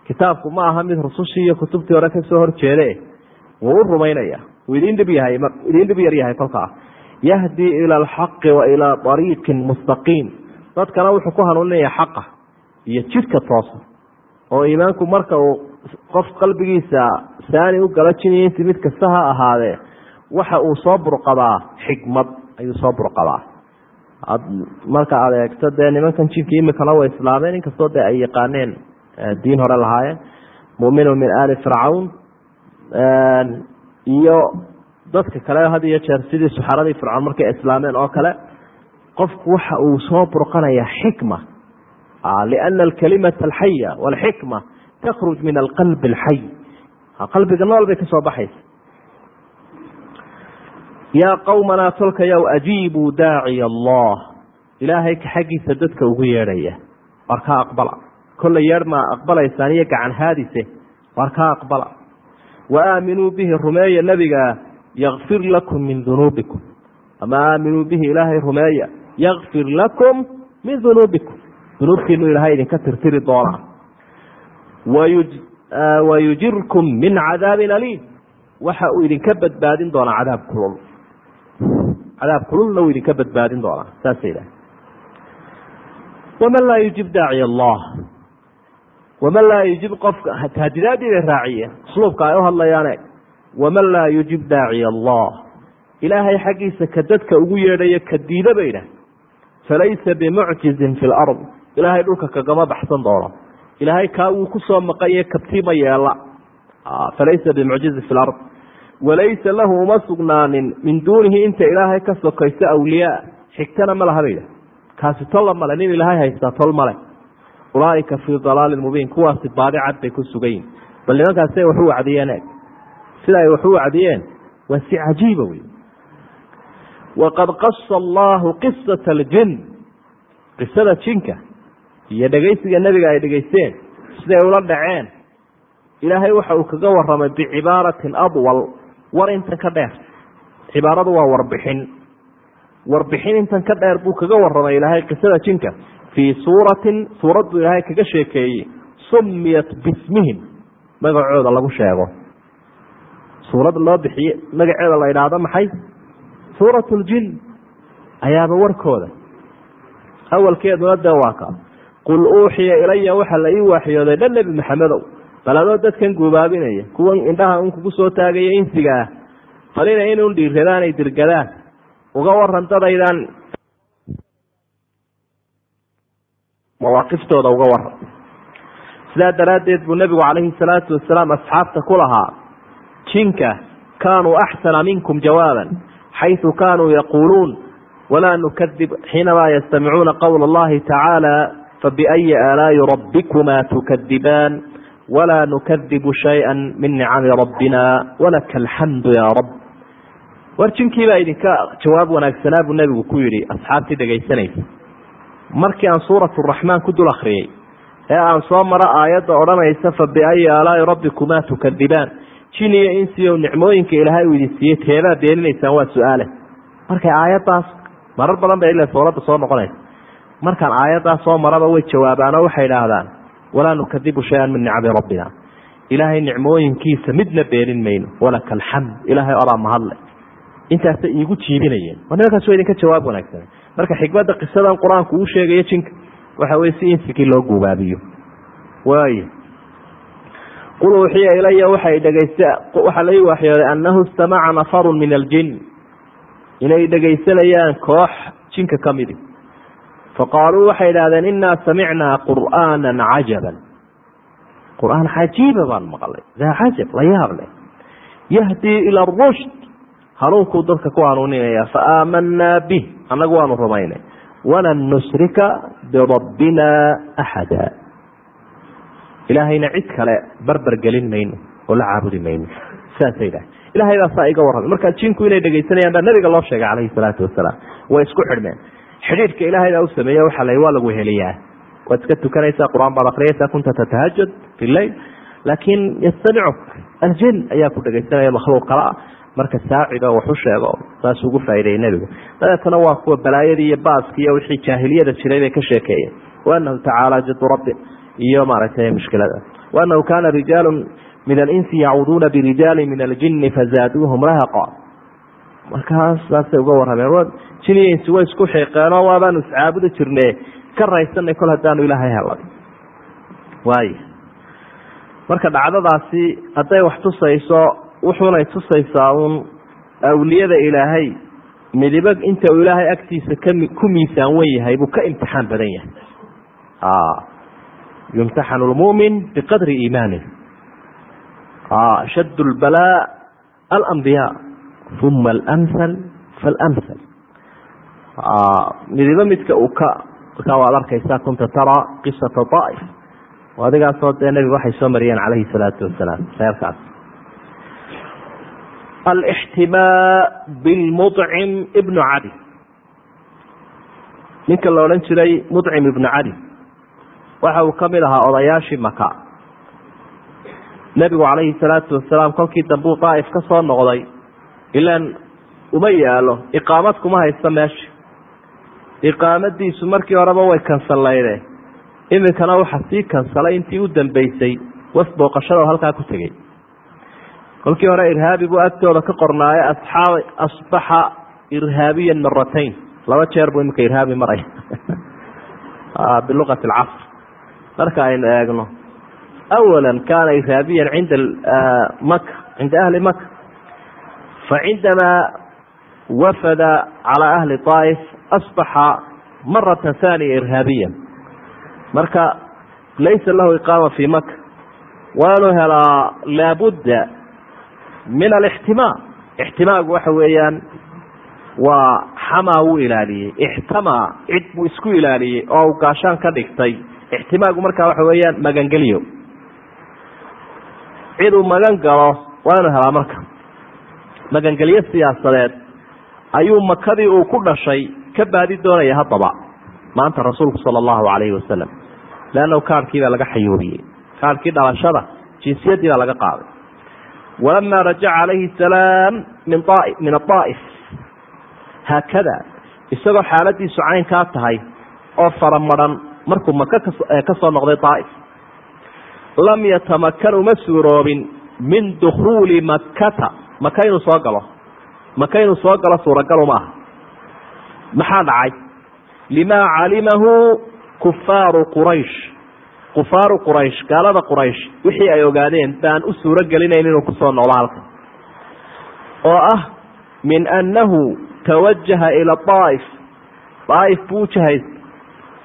kitaabku ma aha mid rusushii iyo kutubtii hore ka soo horjeede. Wuu u rumaynaya. Uu idin dhib yahay idin dhib yar yahay kolkaa. Yahdii ila alxaqi wa ilaa ariiqin mustaqiim dadkana wuxuu ku hanuuninaya xaqa iyo jidhka toosan oo iimaanku marka uu qof qalbigiisa saani u gala jiniyinti mid kasta ha ahaadee waxa uu soo burqabaa xikmad ayuu soo burqabaa marka aad eegto dee nimankan jinka imikana way islaameen inkastoo dee ay yaqaaneen diin hore lahaayeen muminu min ali fircawn iyo dadka kale had iyo jeer sidii suxaradii fircawn markay islaameen oo kale qofku waxa uu soo burqanaya xikma. Liana alkalimata alxaya walxikma takruj min alqalbi alxay qalbiga nool bay ka soo baxaysa yaa qowmanaa tolkayow ajiibuu daaciya allah ilaahay ka xaggiisa dadka ugu yeedhaya war kaa aqbala kollay yeedh maa aqbalaysaan iyo gacan haadise war kaa aqbala wa aaminuu bihi rumeeya nebigaa yakfir lakum min dunuubikum ama aaminuu bihi ilaahay rumeeya yakfir lakum min dunuubikum dunuubtiinu ilaahay idinka tirtiri doonaa wayujirkum min cadaabin aliim waxa uu idinka badbaadin doonaa cadaab kulul cadaab kululna uu idinka badbaadin doonaa saasa idhaha waman laa yujib daaciy allah? Waman laa yujib qofka tahdidaadii bay raaciyeen usluubka ay u hadlayaane waman laa yujib daaciy allah? Ilaahay xaggiisa ka dadka ugu yeedhayo ka diida bay idhah falaysa bimucjizin fi lard ilaahay dhulka kagama baxsan doono ilaahay kaa wuu ku soo maqanye kabtiima yeela. Falaysa bimucjizin fi lard walaysa lahu uma sugnaanin min duunihi inta ilaahay ka sokayso awliyaa. Xigtana ma laha bayidhah kaasi tolla male nin ilaahay haystaa tol male. Ulaaika fii dalaalin mubiin kuwaasi baadi cad bay ku sugayiin bal nimankaas siay wax u wacdiyeen eeg. Sida ay wax u wacdiyeen waa si cajiiba wey waqad qasa allahu qisata aljin qisada jinka iyo dhegaysiga nebiga ay dhegaysteen siday ula dhaceen. Ilaahay waxa uu kaga waramay bicibaaratin adwal war intan ka dheer. Cibaaradu waa warbixin. Warbixin intan ka dheer buu kaga waramay ilaahay qisada jinka. Fii suuratin suurad buu ilaahay kaga sheekeeyey sumiyat bismihim. Magacooda lagu sheego. Suurad loo bixiye magaceeda la idhaahdo maxay? Suurat ljin ayaaba warkooda. Awalkeeduna dee waa ka. Qul uuxiya ilaya waxaa la ii waaxyooday dhan nebi maxamedow bal dadkan guubaabinaya kuwan indhaha un kugu soo taagaya insiga ah balina inun dhiiradaan ay dirgadaan uga waran dadaydan mawaaqiftooda uga waran sidaa daraaddeed buu nebigu calayhi salaatu wasalaam asxaabta ku lahaa jinka kaanuu axsana minkum jawaaban xayu kaanuu yaquuluun walaa nukadib xiinamaa yastamicuuna qowla allahi tacaala fabiayi aalaa'i rabbikumaa tukadibaan walaa nukadibu shayئa min nicami rabbina walaka alxamdu ya rab war jinkii baa idinka jawaab wanaagsanaa buu nebigu ku yidhi asxaabtii dhegaysanaysa markii aan suurat raxmaan ku dul akriyey ee aan soo maro aayadda odhanaysa fabiأyi aalaa'i rabbikuma tukadibaan jin iyo insiyo nicmooyinka ilaahay uu idin siiyey teebaa beeninaysaan waa su'aale markay aayaddaas marar badan bay ila suuradda soo noqonaysa markaan aayaddaas soo maraba way jawaabaanoo waxay idhaahdaan walaa nukadibu shay-an min nicami rabbina. Ilaahay nicmooyinkiisa midna beenin mayno walaka alxamd. Ilaahay odaa mahadle intaasay iigu jiibinayeen. Waa nimankaas waa idinka jawaab wanaagsan. Marka xikmadda qisadan qur'aanku uu sheegayo jinka waxa weye si insigii loo guubaabiyo. Waay qul uuxiya ilaya waxay dhegayst waxaa lai waxyooday annahu istamaca nafaru min aljin. Inay dhegaysanayaan koox jinka ka midi faqaaluu waxay idhahdeen inaa samicnaa qur'aana cajaban qur'aan cajiiba baan maqlay daa cajab la yaab leh yahdii ila rushd hanuunkuu dadka ku hanuuninaya faaamanaa bih annagu waanu rumaynay walan nusrika birabbina axada ilaahayna cid kale barber gelin mayno oo la caabudi mayno saasa idhaha ilahay baa saa iga warramay markaa jinku inay dhegaysanayaan baa nabiga loo sheegay calayhi salaatu wasalaam way isku xidhmeen xidhiidhka ilaahay baa u sameeye waxa la waa lagu heliyaa. Waad iska tukanaysaa qur'aan baad akriyaysaa kunta tatahajad fi leyl laakiin yastamicuk aljin ayaa ku dhegaysanaya makhluuq kale ah marka saacida waxu sheego saas ugu faa'ideeyey nebigu. Dabeetana waa kuwa balaayadii iyo baaskii iyo wixii jaahiliyada jiray bay ka sheekeeyeen. Waanahu tacaala jadu rabbi iyo maaragtay mushkilada. Waanahu kaana rijaalu min alinsi yacuuduuna birijaali min aljini fazaaduuhum rahaqa markaas saasay uga warrameen. Jin iyo insi way isku xiiqeenoo waabaanu iscaabudi jirne ka raysanay kol haddaanu ilaahay helay waay marka dhacdadaasi hadday wax tusayso wuxuunay tusaysaa uun awliyada ilaahay midibo inta uu ilaahay agtiisa ku miisaan wen yahay buu ka imtixaan badan yahay. Yumtaxanu lmumin biqadri iimaanih. Shadd lbalaa alambiyaa uma alamhal faalamhal midibo midka uu ka ka waad arkaysaa kunta taraa qisata daa'if adigaasoo dee nebigu waxay soo mariyeen calayhi salaatu wasalaam reerkaas alixtimaa bilmudcim ibnu cadi. Ninka la odhan jiray mudcim ibnu cadi. Waxa uu ka ahaa odayaashii maka. Nebigu calayhi salaatu wasalaam kolkii dambuu daa'if ka noqday ilaan uma yaalo iqaamad kuma haysta meesha iqaamadiisu markii horeba way kansallayde iminkana waxa sii kansalay intii u dambeysay waf booqashada halkaa ku tegey. Kolkii hore irhaabi buu agtooda ka qornaaye asxaab asbaxa irhaabiyan maratayn laba jeer buu iminka irhaabi maraya biluqati alcasr. Marka aynu eegno awala kaana irhaabiyan cinda maka cinda ahli maka facindamaa wafada calaa ahli طaa'if asbaxa marata haaniya irhaabiya marka laysa lahu iqaama fii maka waanu helaa laabudda min alixtimaa ixtimaagu waxa weeyaan waa xamaa wuu ilaaliyey. Ixtamaa cid buu isku ilaaliyey oo u gaashaan ka dhigtay. Ixtimaagu markaa waxa weeyaan magangelyo. Ciduu magan galo waa inuu helaa marka magangelyo siyaasadeed ayuu makadii uu ku dhashay ka baadi doonaya haddaba maanta rasuulku sala allahu calayhi wasalam leannahu kaarhkii baa laga xayuubiyey. Kaarhkii dhalashada jinsiyaddii baa laga qaaday. Walamaa rajaca calayhi salaam min min aaa'if haakada isagoo xaaladiisu caynkaa tahay oo faramaran markuu maka ka soo noqday daa'if lam yatamakan uma suuroobin min dukhuuli makkata maka inuu soo galo. Maka inuu soo galo suuragal uma aha. Maxaa dhacay? Limaa calimahu kufaaru quraysh. Kufaaru quraysh gaalada quraysh wixii ay ogaadeen baan u suuro gelinayn inuu ku soo noqdo halka oo ah min annahu tawajaha ila daa'if daa'if buu ujahays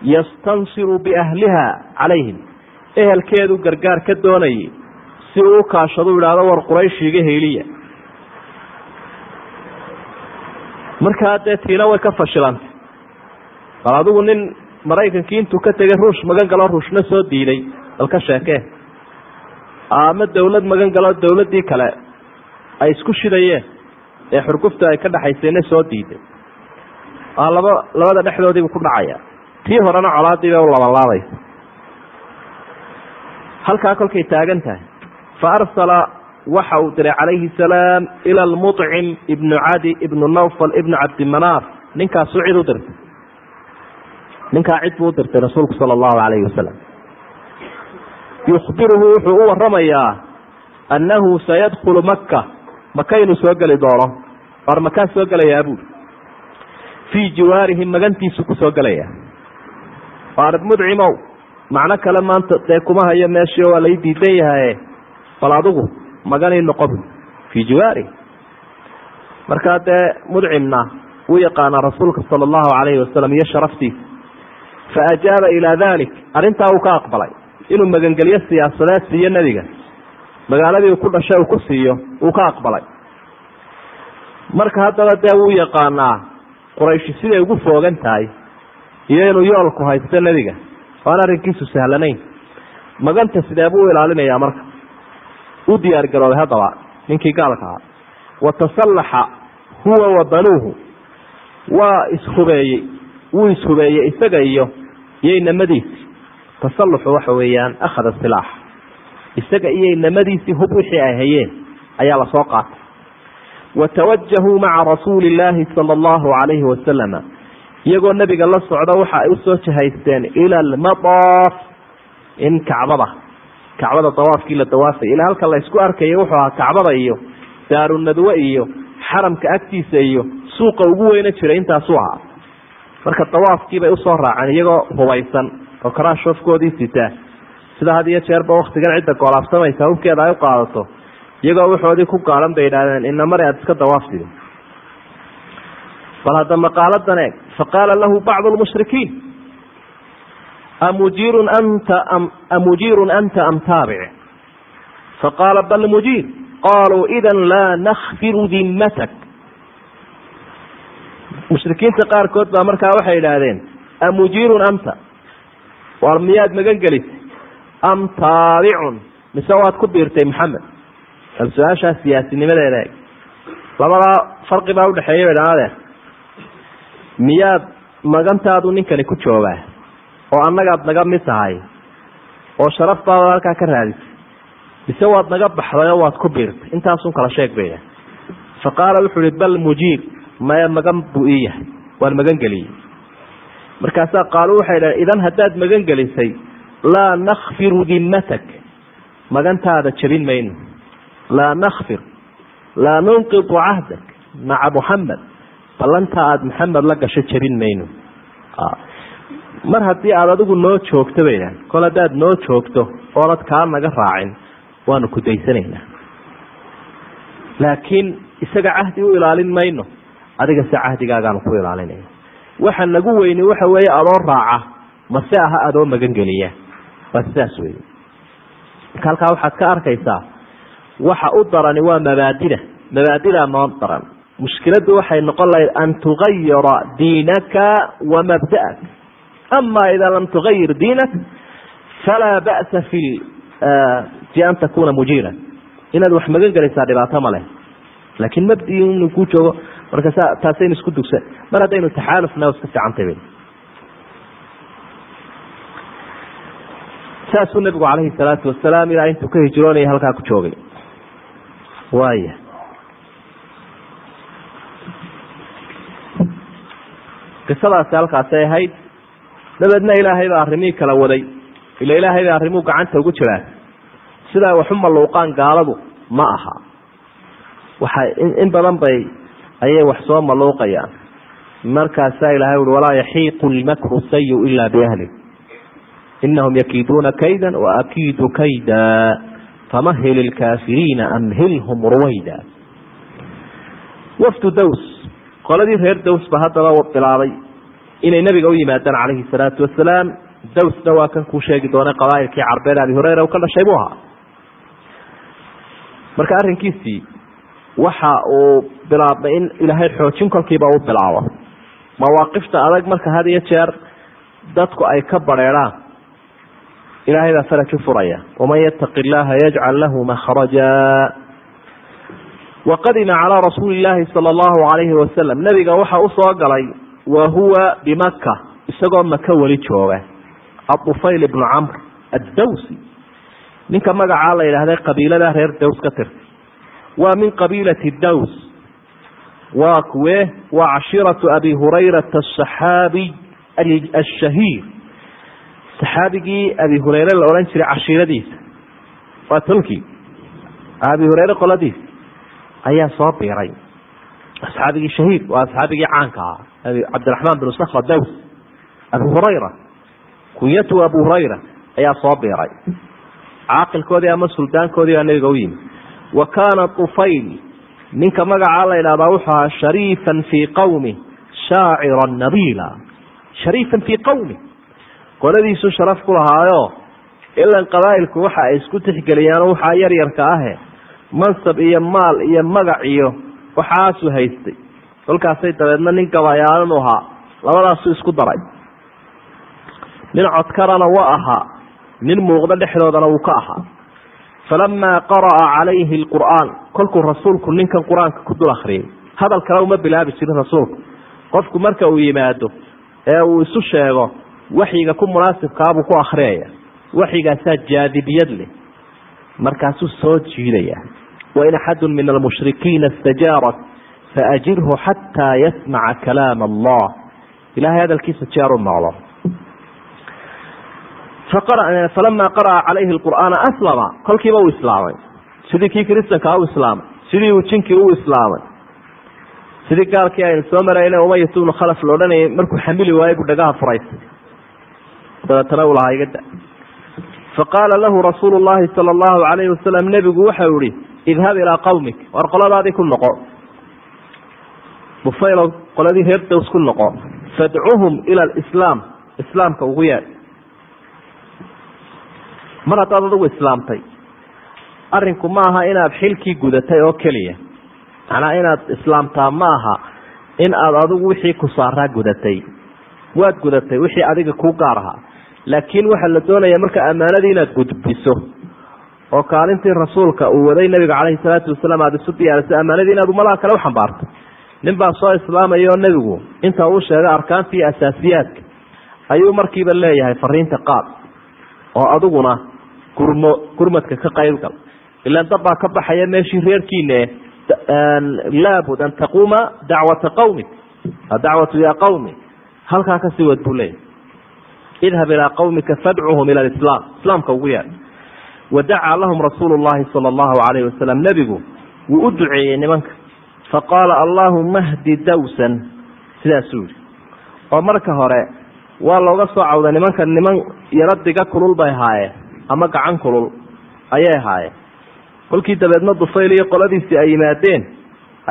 yastansiru biahliha calayhim. Ehelkeedu gargaar ka doonayay si uu u kaashado idhaahdo war qurayshiiga heliya markaa dee tiina way ka fashilantay bal adigu nin maraykankii intuu ka tegay ruush magan galo ruushna soo diiday bal ka sheekee. Ama dawlad magan galo dawladdii kale ay isku shidayeen ee xurgufta ay ka dhexaysayna soo diiday aa laba labada dhexdoodiibu ku dhacaya. Tii horena colaadiiba u labanlaabaysa halkaa kolkay taagan tahay. Fa arsala waxa uu diray calayhi salaam ila almuطcim ibnu cadi ibnu nawfal ibnu cabdimanaaf ninkaasuu cid u dirtay. Ninkaa cid buu u dirtay rasuulku sala allahu calayhi wasalam yukhbiruhu wuxuu u waramayaa annahu sayadkhulu maka maka inuu soo geli doono. War makaa soo gelayaa buuri fii jiwaarihi magantiisu ku soo gelaya mudcimow macno kale maanta dee kuma hayo meeshii waa lai diidan yahaye bal adigu maganii noqo bu fii jiwaarihi markaa dee mudcimna wuu yaqaanaa rasuulka sala allahu calayhi wasalam iyo sharaftiisa. Fa ajaaba ilaa dalik arrintaa uu ka aqbalay. Inuu magangelyo siyaasadeed siiyo nebiga. Magaaladii uu ku dhashay uu ku siiyo uu ka aqbalay. Marka haddaba dee wuu yaqaanaa qurayshi siday ugu foogan tahay iyo inuu yoolku haysto nebiga. Waan arrinkiisu sahlanayn. Maganta sidee buu u ilaalinayaa marka u diyaar garooday haddaba ninkii gaalka ahaa. Wa tasallaxa huwa wa banuuhu waa ishubeeyey wuu ishubeeyey isaga iyo iyo inamadiisi tasalluxu waxa weeyaan akhada silaax. Isaga iyo inamadiisii hub wixii ay hayeen ayaa la soo qaatay. Wa tawajahuu maca rasuuli illaahi sala allahu calayhi wasalama iyagoo nebiga la socda waxa ay u soo jahaysteen ila almadaaf in kacbada kacbada dawaafkii la dawaafay ilaa halka la ysku arkaya wuxuu ahaa kacbada iyo daarunadwe iyo xaramka agtiisa iyo suuqa ugu weyna jiray intaasuu ahaa. Marka dawaafkiibay u soo raaceen iyagoo hubaysan oo karaashofkoodii sitaa sida had iyo jeerba waktigan cidda goolaabsamaysa hubkeeda ay u qaadato. Iyagoo waxoodii ku gaalan bay idhahdeen inamari aada iska dawaafsidi bal hadda maqaaladan eeg faqaala lahu bacdu lmushrikiin amujiirun anta am taabic faqaala bal mujiir qaluu idan laa nakfiru dimmatak mushrikiinta qaarkood baa markaa waxay idhaahdeen amujiirun anta war miyaad magan gelisay am taabicun mise waad ku biirtay maxamed bal su'aashaa siyaasinimadeeda eeg labadaa farqi baa udhexeeya bay dhaadeer miyaad magantaadu ninkani ku joogaa oo annagaad naga mid oo sharaftaada halkaa ka raadisay mise waad naga baxday oo waad ku biirtay intaasun kala sheeg bay fa qaala wuxuu ihi bal mujiir maya magan buu ii yahay waan magan geliyey. Markaasaa qaaluu waxay dhahen idan haddaad magan gelisay laa nakfiru dimmatak magantaada jabin mayno. Laa nakfir laa nunqidu cahdak maca muxamed ballanta aada maxamed la gasho jabin mayno mar haddii aada adigu noo joogto bay dhahan kol haddaad noo joogto oonad kaa naga raacin waanu ku daysanaynaa. Laakiin isaga cahdi u ilaalin mayno adiga se cahdigaagaanu ku ilaalinayna waxa nagu weyni waxa weeye adoo raaca mase aha adoo magangeliya. Waa sidaas wey marka halkaa waxaad ka arkaysaa waxa u darani waa mabaadida. Mabaadidaa noo daran. Mushkiladdu waxay noqon lahayd an tugayira diinaka wa mabda'ak ama idaa lam tugayir diinak falaa ba'sa fi an takuna mujiiran inaad wax magan gelaysaa dhibaato ma leh laakiin mabdi inuu ku joogo marka taasaynu isku dugsan mar haddaynu taxaalufna iska fiicantay saasuu nabigu calayhi salaatu wasalaam ilaa intuu ka hijroonaya halkaa ku joogay waaya qisadaasi halkaasay ahayd dabeedna ilaahay baa arrimihii kala waday. Ila ilaahay baa arrimuu gacanta ugu jiraa. Sidaa waxu maluuqaan gaaladu ma aha. Waxay in badan bay ayay wax soo maluuqayaan. Markaasaa ilahay ui walaa yaxiiqu lmakru sayu ila biahli inahum yakiiduuna kayda. Waakiidu kayda famahil ilkaafiriina amhilhum ruwayda. Wafdu dows qoladii reer dows ba haddaba bilaabay inay nabiga u yimaadaan calayhi salaatu wasalaam. Dowsna waa kan kuu sheegi doonay qabaailkii carbeed abi hureyra u ka dhashay buu ahaa. Marka arrinkiisii waxa uu bilaabmay in ilaahay xoojin kolkiiba u bilaabo. Mawaaqifta adag marka had iyo jeer dadku ay ka bareedhaan ilaahay baa faraji furaya. Waman yataqi llaha yajcal lahu makhraja. Waqadima calaa rasuuli llaahi sala allahu alayhi wasalam nebiga waxa u soo galay wa huwa bimaka isagoo maka weli jooga. Adufayl ibnu camr addawsi. Ninka magacaa la yidhaahday qabiilada reer daws ka tirta waa min qabiilati daws. Waa kuwe waa cashiiratu abi hurayrata asaxaabiy ashahiir saxaabigii abi hureyre la odhan jiray cashiiradiisa. Waa tolkii abi hureyre qoladiisa. Ayaa soo biiray asxaabigii shahiir waa asxaabigii caanka ah cabdiraxmaan binu sakra daws abi hurayra kunyatu abu hurayra ayaa soo biiray caaqilkoodii ama suldaankoodii baa nabiga u yimi wa kaana tufayl ninka magacaa la idhahdaa wuxuu ahaa shariifan fii qowmi shaacira nabiila shariifan fii qowmi qoladiisu sharaf ku lahaayo ilan qabaa'ilku waxa ay isku tixgeliyaan waxaa yaryarka ahe mansab iyo maal iyo magac iyo waxaasuu haystay. Kolkaasay dabeedna nin gabayaalanu ahaa. Labadaasuu isku daray. Nin codkarana wa ahaa. Nin muuqdo dhexdoodana wuu ka ahaa. Falamaa qara'a calayhi alqur'aan. Kolkuu rasuulku ninkan qur'aanka ku dul akhriyay hadal kale uma bilaabi jirin rasuulku. Qofku marka uu yimaado ee uu isu sheego waxyiga ku munaasibkaabuu ku akhriyaya waxyigaasaa jaadibiyad leh. Markaasuu soo jiidaya wain axadu min almushrikiina istajaarak faajirhu xataa yasmaca kalaam allah ilahay hadalkiisa jeeru maqlo falama qara'a calayhi qur'aana aslama kolkiiba uu islaamay sidii kii kristankaa u islaamay sidii uu jinkii u islaamay sidii gaalkii aynu soo marayna umayat bnu khalaf la odhanayay markuu xamili waayey buu dhagaha furaystay dabeetana uu lahaa iga da faqaala lahu rasuulu llahi sala allahu alayhi wasalam nebigu waxau ihi idhab ilaa qawmik war qoladaadii ku noqo bufaylow qoladii reer dows ku noqo fadcuhum ila alislaam islaamka ugu yeedh mar haddaad adugu islaamtay arinku ma aha inaad xilkii gudatay oo keliya macnaa inaad islaamtaa ma aha in aad adigu wixii ku saaraa gudatay waad gudatay wixii adiga kuu gaar ahaa laakiin waxaa la doonaya marka ammaanadii inaad gudbiso oo kaalintii rasuulka uu waday nabiga caleyhi salaatu wasalaam aada isu diyaariso ammaanadii inaad umalaha kale uxambaarto nin baa soo islaamaya oo nebigu inta uu sheegay arkaanta iyo asaasiyaadka. Ayuu markiiba leeyahay fariinta qaad oo adiguna gurmo gurmadka ka qayb gal. Ilaan dad baa ka baxaya meeshii reerkiine laabud an taquuma dacwata qawmik. Dacwatu ya qawmi halkaa ka sii wad buu leeyahy idhab ilaa qawmika fadcuhum ila lislaam islaamka ugu yeedh wadacaa lahum rasuulu llahi sala allahu alayhi wasalam nebigu wuu u duceeyey nimanka faqaala allaahuma hdi dawsan sidaasuu yihi oo marka hore waa looga soo cawday nimanka niman yaro diga kulul bay ahaayeen ama gacan kulul ayay ahaayeen kolkii dabeedna dufayl iyo qoladiisii ay yimaadeen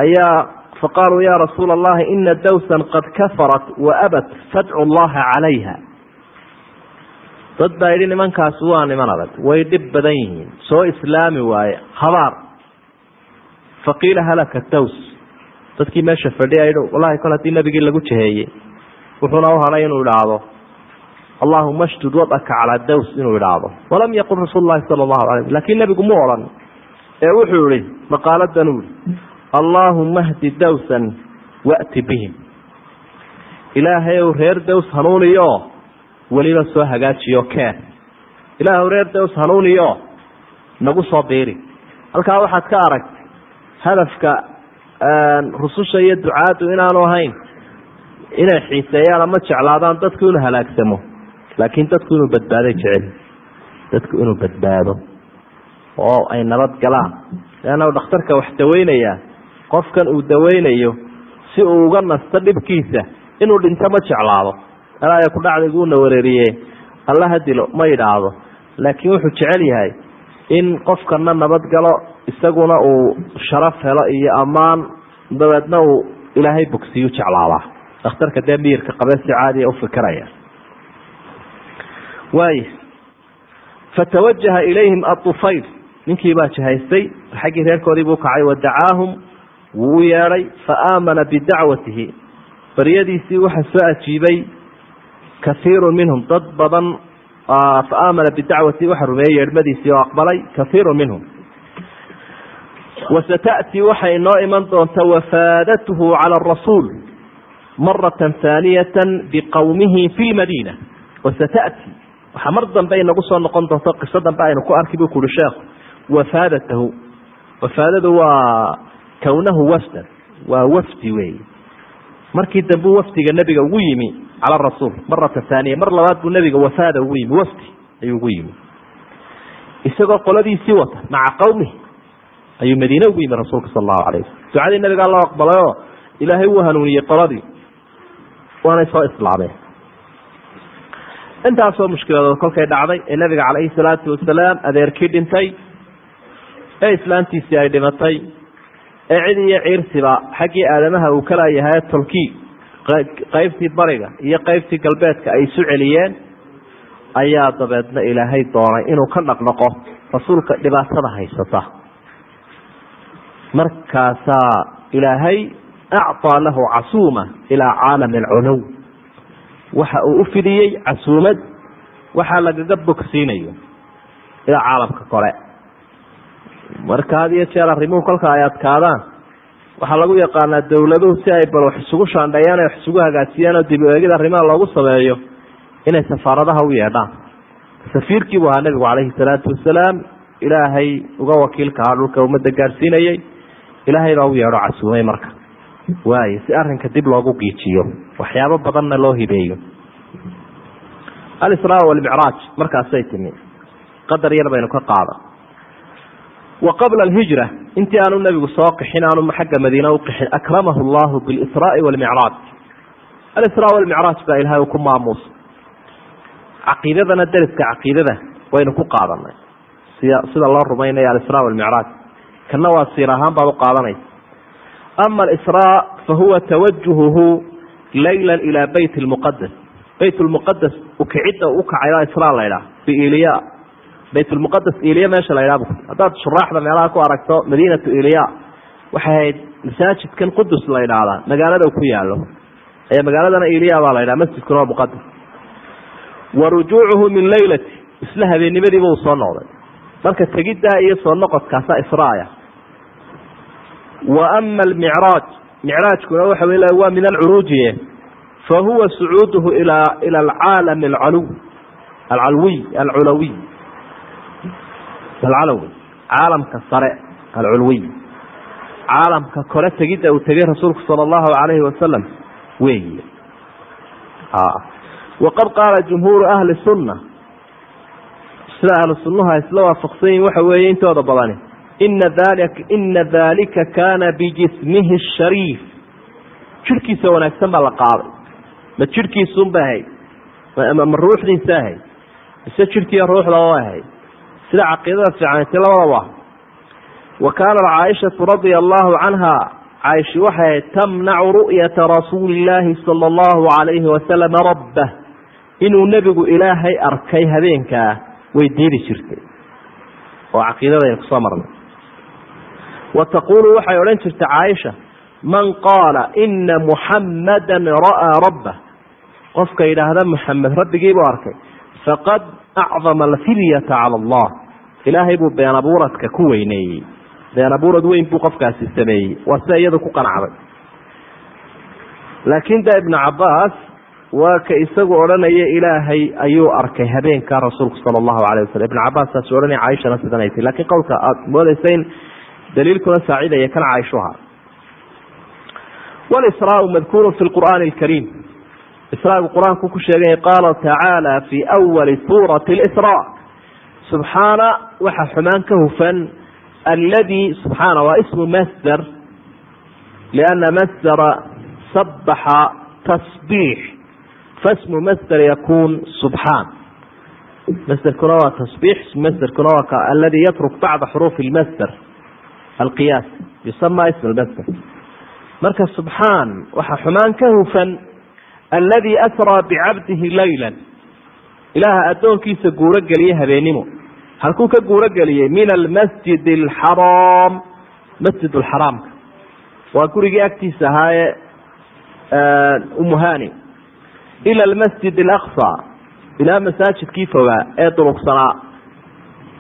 ayaa faqaaluu ya rasuula allahi ina dawsan qad kafarat wa abat fadcu llaha calayha dad baa yidhi nimankaasi waa niman adag. Way dhib badan yihiin. Soo islaami waaye. Habaar. Faqiila halaka daws dadkii meesha fadhiya yidhi wallahi kol haddii nabigii lagu jaheeyey wuxuuna u hadhay inuu idhaahdo allahuma shdud wadaka calaa daws inuu idhaahdo walam yaqul rasuul lahi sala allahu alay laakiin nebigu mu odhan. Ee wuxuu ihi maqaaladanuu ihi allaahuma hdi dawsan wa'ti bihim. Ilaahayow reer daws hanuuniyo weliba soo hagaajiyo keen ilaahw reer daws hanuuniyo nagu soo biiri. Halkaa waxaad ka aragtay hadafka rususha iyo ducaaddu inaanu ahayn inay xiiseeyaan ama jeclaadaan dadku inuu halaagsamo. Laakiin dadku inuu badbaaday jecel. Dadku inuu badbaado. Oo ay nabad galaan. Leanna dhakhtarka wax daweynayaa. Qofkan uu daweynayo si uu uga nasto dhibkiisa inuu dhinto ma jeclaado alaaya ku dhacdiguuna wareeriye allaha dilo ma yidhaahdo. Laakiin wuxuu jecel yahay in qofkana nabad galo isaguna uu sharaf helo iyo ammaan dabeedna uu ilaahay bogsiyu jeclaadaa dhakhtarka dee miyirka qabe si caadiya ufikiraya waay fatawajaha ilayhim aufayl ninkii baa jihaystay xaggii reerkoodii buu kacay wadacaahum wuu u yeedhay faaamana bidacwatihi baryadiisii waxaa soo ajiibay kaiiru minhum. Dad badan faaamana bidacwatihi waxa rumeeyey yeedhmadiisii oo aqbalay. Kaiiru minhum. Wasata'tii waxay inoo iman doonta wafaadatuhu cala arasuul marata haaniyata biqowmihi fi lmadiina wasata'ti waxaa mar dambe inagu soo noqon doonto qiso dambe aynu ku arki bu ku uhi sheekhu wafaadatahu. Wafaadadu waa kownahu wafdan waa wafdi weey markii dambe wafdiga nebiga ugu yimi cala rasuul marata haaniya mar labaad buu nebiga wafaada ugu yimi wafdi ayuu ugu yimi. Isagoo qoladiisii wata maca qowmihi ayuu madiine ugu yimi rasuulka sal allahu alayh wasalam ducadii nabigaa loo aqbalay oo ilaahay wuu hanuuniyey qoladii waanay soo islaameen. Intaasoo mushkiladood kolkay dhacday ee nabiga calayhi salaatu wasalaam adeerkii dhintay ee islaantiisii ay dhimatay ee cid iyo ciirsiba xaggii aadamaha uu kala yahay tolkii qaybtii bariga iyo qaybtii galbeedka ay isu celiyeen ayaa dabeedna ilaahay doonay inuu ka dhaqdhaqo rasuulka dhibaatada haysata. Markaasaa ilaahay acطaa lahu casuuma ilaa caalami alculow waxa uu u fidiyey casuumad waxaa lagaga bogsiinayo ilaa caalamka kore. Marka had iyo jeer arrimuhu kolka ay adkaadaan waxaa lagu yaqaanaa dowladuhu si ay bal wax isugu shaandheeyaan wax isugu hagaajiyaan oo dib u eegid arrimaha loogu sameeyo inay safaaradaha u yeedhaan. Safiirkii buu ahaa nebigu calayhi salaatu wasalaam ilaahay uga wakiilka ahaa dhulka ummadda gaadhsiinayey ilaahay baa u yeedho casuumay marka. Waayo si arrinka dib loogu giijiyo waxyaabo badanna loo hibeeyo. Alisraa walmicraaj markaasay timi. Qadar yar baynu ka qaada wa qabla alhijra intii aanu nebigu soo qixin aanu xagga madiina u qixin akramahu allahu bilisraai walmicraaj alisraa walmicraaj baa ilahay uu ku maamuusa caqiidadana deriska caqiidada waynu ku qaadanay sida loo rumaynaya alisraa walmicraaj kana waa siir ahaan baad u qaadanaysa ama alisraa fahuwa tawajuhuhu layla ilaa beyt lmuqadas beyt lmuqadas ukicidda u kacay israa la ydhaha biiliya bayt lmuqadas iliya meesha la ydhahbu haddaad shuraaxda meelaha ku aragto madiinatu iliya waxay ahayd masaajidkan qudus la ydhaahdaa magaalada ku yaalo ee magaaladana iliya baa la ydhaha masjidkuna waa muqadas wa rujuucuhu min leylati isla habeennimadiiba uu soo noqday. Marka tegiddaa iyo soo noqodkaasa israaya wa ama almicraaj micraajkuna waxa w waa min alcuruujiye fa huwa sucuuduhu ilaa ila alcaalami alcaluw alcalwiy alculawiy alcalawi caalamka sare alculwiy caalamka kore tegidda uu tegay rasuulku sala allahu calayhi wasalam weyi waqad qaala jumhuuru ahli sunna sida ahlu sunnuha isla waafaqsan yihiin waxa weeye intooda badani ina dalik ina dalika kaana bijismihi ashariif jirhkiisa wanaagsan baa la qaaday. Ma jirhkiisunba ahayd ma ruuxdiisa ahayd mise jirhkiiyo ruuxda oo ahayd sida caqiidada fiicanti labadaba wa kaanat caaishatu radia allahu canha caaisha waxay ahayd tamnacu ru'yata rasuuli illaahi sala allahu calayhi wasalam rabbah inuu nebigu ilaahay arkay habeenkaa way diidi jirtay. Oo caqiidadaynu ku soo marnay. Wa taquulu waxay odhan jirtay caaisha man qaala ina muxammadan ra'aa rabbah qofka yidhaahda muxamed rabbigiibuu arkay. Faqad acdama alfiryata cala allah ilaahay buu been abuuradka ku weyneeyey been abuurad weyn buu qofkaasi sameeyey. Waa sida iyadu ku qanacday. Laakiin da ibnu cabaas waa ka isagu odhanaya ilaahay ayuu arkay habeenka rasuulku sala allahu alayh wasalam ibnu cabaas saasuu odhanaya caaishana sidan ay tahy lakiin qowlka aada moodaysa daliilkuna saacidaya kan caaishuha walisraau madkuuru fi lqur'aani alkariim israagu qur'aanku ku sheegay qaala tacaala fi awali suurati lisra subxaana waxa xumaan ka hufan alladii subxaana waa ismu masder lianna masdera sabaxa tasbiix fasmu masder yakuun subxaan. Masderkuna waa tasbiix masderkuna waa ka alladii yatruk bacda xuruufi lmasder alqiyaas yusama ism lmasder marka subxaan waxaa xumaan ka hufan alladii asraa bicabdihi layla ilaaha addoonkiisa guuro geliyey habeennimo halkuu ka guuro geliyey min almasjid alxaraam. Masjid lxaraamka waa gurigii agtiisa ahaaye umuhani ila almasjid alaqsa ilaa masaajidkii fogaa ee durugsanaa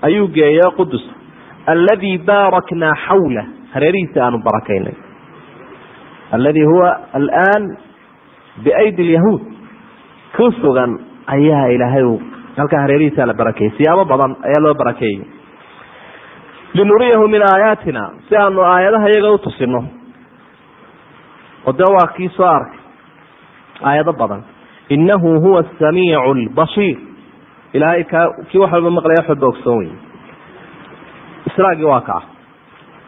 ayuu geeyey qudus alladii baaraknaa xawla hareerihiisa aanu barakaynay. Alladii huwa alaan biaydi lyahuud ku sugan ayaa ilaahay halkaa hareerihiisa la barakeeyey siyaabo badan ayaa loo barakeeyey linuriyahu min aayaatina si aanu aayadaha iyaga utusino oo waa kii soo arkay? Aayado badan. Inahu huwa asamiicu albasiir ilaahay ka kii wax walba maqlaya walba ogsoon wey israagii waa kaa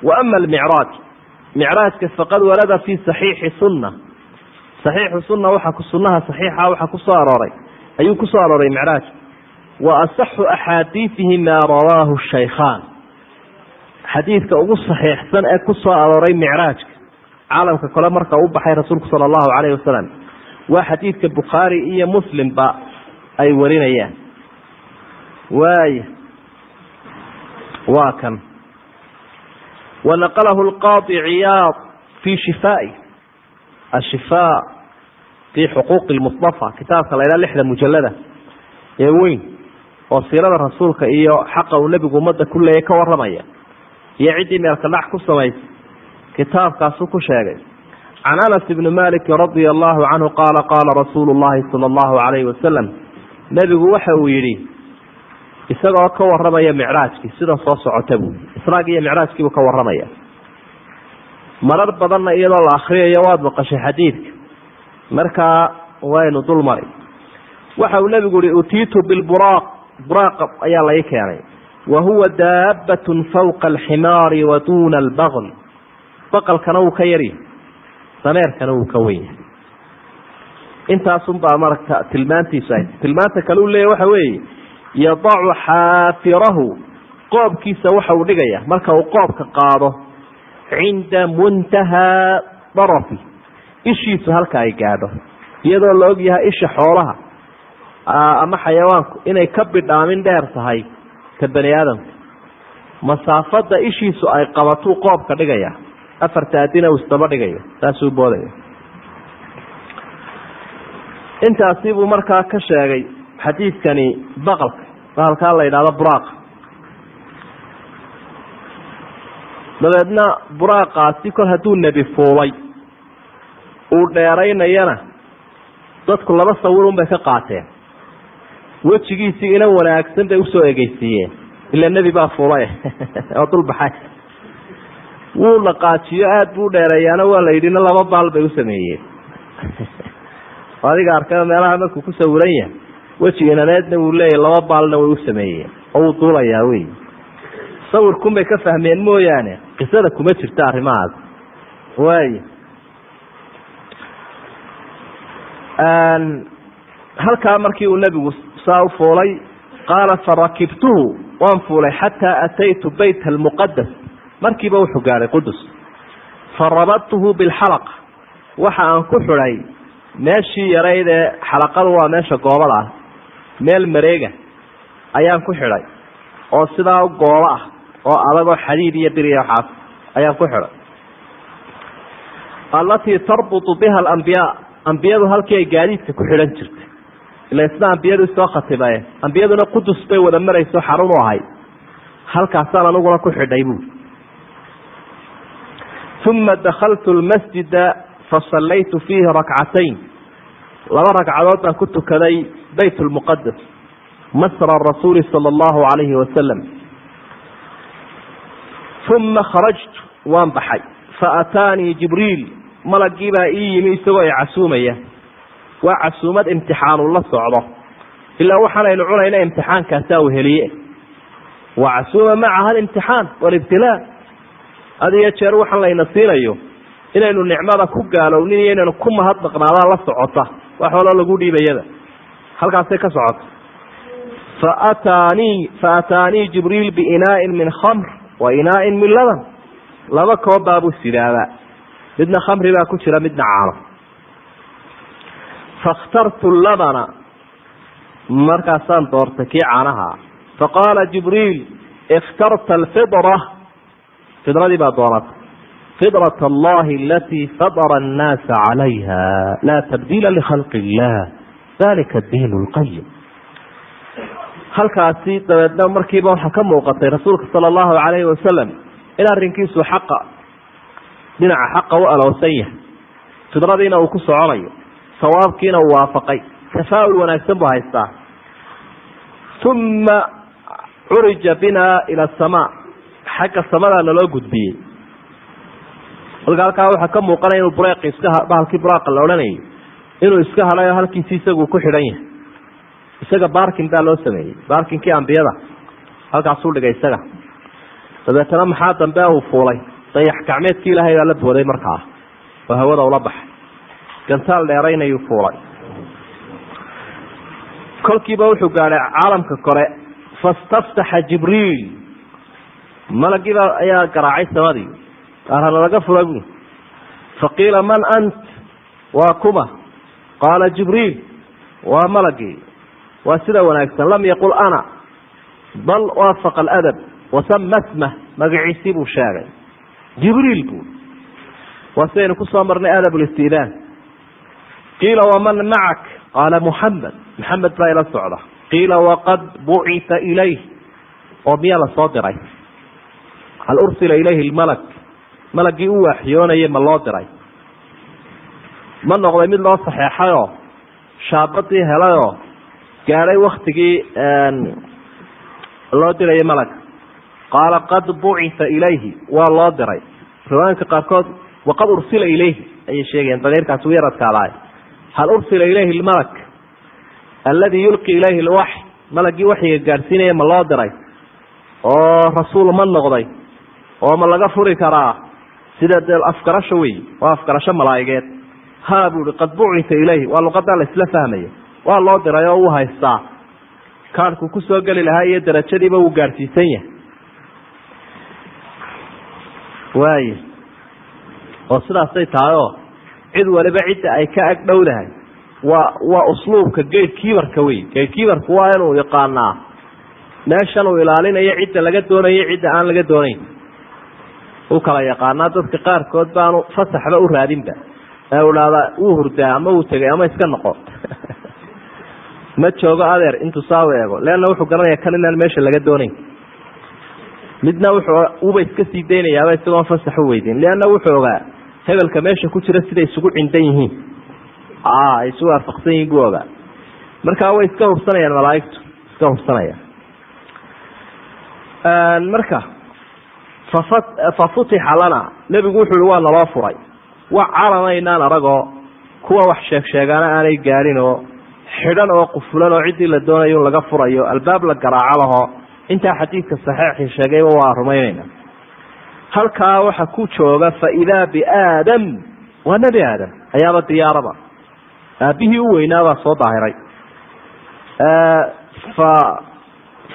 wa ama almicraaj micraajka faqad warada fi saxiixi sunna. Saxiixu sunna waxa sunaha saxiixa waxa ku arooray. Ayuu ku arooray micraaj wa asaxu axaadiidihi maa rawaahu shaykhaan xadiidka ugu saxiixsan ee ku soo arooray micraajka caalamka kole marka u baxay rasuulku sala allahu calayhi wasalam waa xadiidka bukhaari iyo muslimba ay warinayaan waaya waa kan wanaqalahu lqaadi ciyaad fi shifaa'i ashifaa fi xuquuqi lmustafa kitaabka la ydhaha lixda mujalada ee weyn oo siirada rasuulka iyo xaqa uu nebigu ummadda ku leeyay ka waramaya iyo ciddii meelka dhac ku samaysay kitaabkaasuu ku sheegay. Can anas ibni maliki radia allahu canhu qaala qaala rasuulu llahi sala allahu calayhi wasalam nebigu waxa uu yidhi isagoo ka waramaya micraajkii sida soo socota buu israag iyo micraajkiibuu ka waramaya marar badanna iyadoo la akriyayo waad maqashay xadiidka. Markaa waynu dul mari waxa uu nebigu yihi utiitu bilburaaq buraaqa ayaa lai keenay. Wa huwa daabbatun fawqa alximaari wa duuna albaql. Baqalkana wuu ka yaryahay dameerkana wuu ka wen yahay. Intaasunbaa marka tilmaantiisu tilmaanta kale u leeya waxa weeye yadacu xaafirahu qoobkiisa waxa uu dhigaya marka uu qoobka qaado cinda muntahaa darafi ishiisu halka ay gaadho iyadoo la og yahay isha xoolaha ama xayawaanku inay ka bidhaamin dheer tahay ka bani aadamka masaafada ishiisu ay qabatuu qoobka dhigaya. Afarta adina uu isdaba dhigayo saasuu boodaya. Intaasi buu markaa ka sheegay xadiidkani baqalka baqalkaa la yidhahdo buraaqa. Dabeedna buraaqaasi kol hadduu nebi fuulay uu dheeraynayana dadku laba sawir un bay ka qaateen wejigiisii ina wanaagsan bay u soo egeysiiyeen ila nebi baa fuulay oo dulbaxay. Wuu laqaajiyo aada buu dheereeyaana waa la yidhina laba baal bay u sameeyeen. Adiga arkada meelaha markuu ku sawiran yahay. Wejiga inaneedna wuu leeyahy laba baalna way u sameeyeen. Oo wuu duulayaa wey. Sawirkunbay ka fahmeen mooyaane qisada kuma jirta arrimahaas. Waay halkaa markii uu nebigu saa u fuulay qaala farakibtuhu waan fuulay xataa ataytu bayt almuqadas markiiba wuxuu gaadhay qudus farabadtuhu bilxalaqa waxa aan ku xidhay meeshii yarayd ee xalaqadu waa meesha goobada ah meel mareega ayaan ku xidhay oo sidaa goobo ah oo adagoo xadiid iyo bir iyo waxaas ayaan ku xidhay. Allatii tarbutu biha alambiyaa ambiyadu halkii ay gaadiidka ku xidhan jirtay ila isna ambiyadu soo khatibaye. Ambiyaduna qudus bay wada marayso xarun u ahay. Halkaasaan aniguna ku xidhay buui uma dakaltu lmasjida fasallaytu fiihi rakcatayn laba ragcadood baan ku tukaday bayt lmuqadas masra rasuuli sala allahu alayhi wasalam uma kharajtu waan baxay. Faataanii jibriil malagii baa ii yimi isagoo i waa casuumad imtixaanu la socdo. Ilaa waxaanaynu cunayna imtixaankaasaa weheliye waa casuuma macaha alimtixaan walibtilaa had jeer waxaan layna siinayo inaynu nicmada ku gaalownin iyo inaynu ku mahadnaqnaadaan la socota. Wax waloo lagu dhiibayada. Halkaasay ka socota. Faataanii faataanii jibriil biinaain min khamr wa inaain min laban. Laba koobbaa buu sidaabaa midna khamri baa ku jira midna caano fakhtartu labana markaasaan doortay kii caanaha faqaala jibriil ikhtarta alfidra fidradii baa doonatay fidrat allahi alatii fadara annaasa calayha laa tabdiila likhalqi illah dalika diin lqayim halkaasi dabeedna markiiba waxaa ka muuqatay rasuulka sala allahu calayhi wasalam in arrinkiisu xaqa dhinaca xaqa u alowsan yahay fidradiina uu ku soconayo sawaabkiina uu waafaqay. Tafaa'ul wanaagsan buu haystaa. Uma curija bina ila asamaa xagga samadaa naloo gudbiyey. Halka halkaa waxaa ka muuqanaya inuu bureeq iska bahalkii buraaqa la odhanayay inuu iska hadhay halkiisi isagu ku xidhan yahay. Isaga barkin baa loo sameeyey. Barkinkii ambiyada. Halkaasuu dhigay isaga. Dabeetana maxaa dambe uu fuulay? Dayax gacmeedkii ilaahay baa la booday markaa. Oo hawada ula baxay gantaal dheeraynayuu fuulay. Kolkiiba wuxuu gaadhay caalamka kore fastaftaxa jibriil. Malagiiba ayaa garaacay samadii arana laga fura bu faqiila man ant? Waa kuma. Qaala jibriil waa malagii. Waa sida wanaagsan. Lam yaqul ana bal waafaqa aladab. Wasama smah magaciisii buu sheegay. Jibriil buu. Waa sidaynu ku soo marnay adab listiidaan qiila waman macak qaala muxamed maxamed baa ila socda. Qiila waqad bucita ilayh. Oo miyaa la soo diray. Hal ursila ilayhi lmalak malagii u waaxiyoonayay ma loo diray. Ma noqday mid loo saxeexayoo? Shaabadii helayoo? Gaadhay waktigii loo dirayay malaga qaala qad bucita ilayhi. Waa loo diray. Riwaayinka qaarkood waqad ursila ilayhi. Ayay sheegayeen damiirkaasi u yaradkaadaay hal ursila ilayhi lmalak alladii yulqi ilayhi lwaxy malagii waxyiga gaadhsiinaya ma loo diray oo rasuul ma noqday oo ma laga furi karaa sida dee afgarasho wey waa afgarasho malaa'igeed. Ha buu ihi qad bucita ilayhi waa luqadaa la isla fahmaya waa loo diray oo uu haystaa. Kaadhku ku soo geli lahaa iyo darajadiiba wuu gaadhsiisan yahay. Waaye oo sidaasay tahay oo cid waliba cidda ay ka ag dhowdahay. Waa waa usluubka gatekeeperka wey gatekeeperku waa inuu yaqaanaa. Meeshan uu ilaalinayo cidda laga doonayo cidda aan laga doonayn. U kala yaqaanaa dadka qaarkood baanu fasaxba u raadinba. Ee u dhahdaa wuu hurdaa ama uu tegay ama iska noqo. Ma joogo adeer intuu saa u eego. Leanna wuxuu garanaya kan inaan meesha laga doonayn. Midna wuxuu uba iska sii daynayaaba isagoon fasax u weydin leanna wuxuu ogaa hebelka meesha ku jira siday isugu cindan yihiin. Ay isu waafaqsan yihiin buu ogaa markaa way iska hubsanayaan malaaigtu iska hubsanayaan. Marka fa futixa lana. Nebigu wuxu uhi waa naloo furay. Wax calamaynaan aragoo kuwa wax sheeg sheegaana aanay gaadhin oo xidhan oo qufulan oo ciddii la doonayo laga furayo albaab la garaaco laho. Intaa xadiidka saxiixii sheegayba waa rumaynayna halkaa waxa ku jooga faidaa biaadam waa nebi aadam. Ayaaba diyaaraba. Aabbihii u weynaabaa soo daahiray.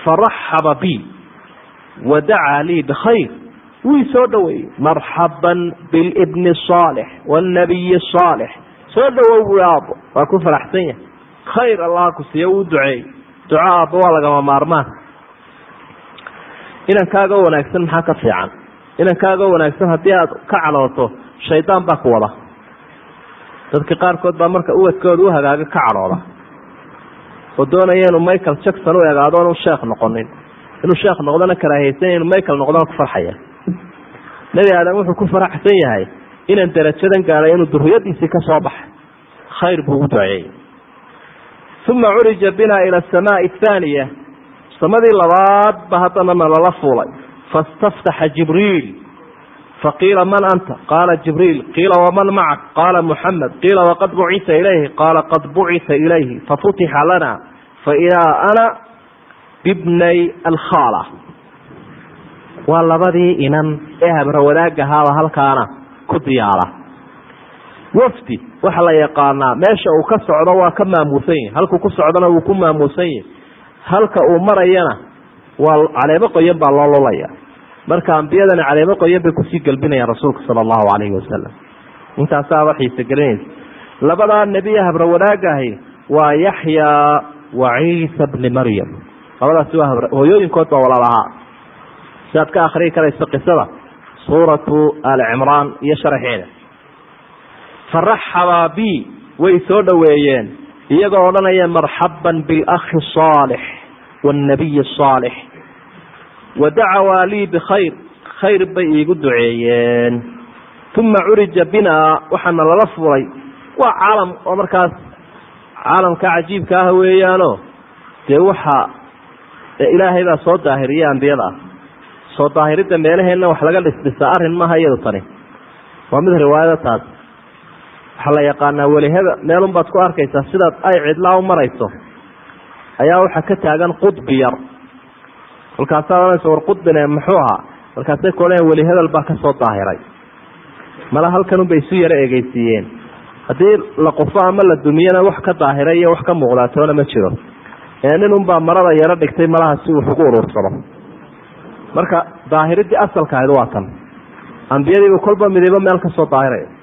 Faraxaba bi. Wadacaa lii bikhayr wii soo dhaweeyey marxaban bilibni saalix wاnabiyi saalix. Soo dhawow bui aabbo waa ku faraxsan yahay. Khayr allah ku siiyo uu duceey duco aabbo waa lagama maarmaan. Inankaaga wanaagsan maxaa ka fiican inankaaga wanaagsan haddii aad ka cadhooto shaydaan baa ku wada. Dadka qaarkood baa marka uwadkooda u hagaaga ka cadhooda oo doonaya inuu michael jackson u egaado inu sheekh noqonin. Inuu sheekh noqdona karaahaysan inuu michael noqdona ku farxaya. Nebi aadam wuxuu ku faraxsan yahay inaan darajadan gaadhay inuu duriyadiisii ka soo baxay. Khayr buu u duceeyey uma curija bina ila asamaai athaaniya samadii labaad ba haddana nalala fuulay fastaftaxa jibriil faqiila man anta qaala jibriil qiila waman macak qaala muxamed qiila waqad bucisa ilayhi qaala qad bucisa ilayhi fafutixa lana faidaa ana bibnay alkhaala waa labadii inan ee habra wadaagahaaba halkaana ku diyaara wafdi waxa la yaqaanaa meesha uu ka socdo waa ka maamuusan yahi halkuu ku socdona wuu ku maamuusan yahi halka uu marayana waa caleemo qoyan baa loo lulaya marka ambiyadani caleemo qoyan bay ku sii gelbinayaan rasuulka sala allahu calayhi wasalam intaasaaba xiise gelinaysa labadaa nebiya habra wadaagahi waa yaxya wa ciisa bni maryam. Labadaasi waa hooyooyinkood baa walaalahaa siaad ka akrii karayso qisada suuratu ali cimraan iyo sharaxeeda faraxabaa bi way soo dhoweeyeen iyagoo odhanaya marxaban bilakhi saalix wاnnabiyi saalix wa dacawaa lii bikhayr khayr bay iigu duceeyeen. uma curija binaa waxaana lala fulay waa caalam oo markaas caalamka cajiibka ah weeyaano. dee waxa ilaahay baa soo daahiriye ambiyada ah. soo daahiridda meelaheenna wax laga dhisdhisaa arrin maaha iyadu tani. waa mid riwaayada taas. waxaa la yaqaanaa welihada meelun baad ku arkaysaa sidaad ay cidlaa u marayso. ayaa waxaa ka taagan qudbi yar kolkaasaad ohanaysa war qudbine muxuu ahaa. Markaasay ku weli hebel baa ka soo daahiray. Mala halkanunbay isu yaro egeysiiyeen haddii la qufo ama la dumiyana wax ka daahiray iyo wax ka muuqdaatoona ma jiro. Ee nin unbaa marada yaro dhigtay malaha si uu ugu uruursado marka daahiridii asalka ahayd waa tan. Ambiyadiibu kolba midibo meel ka soo daahiraya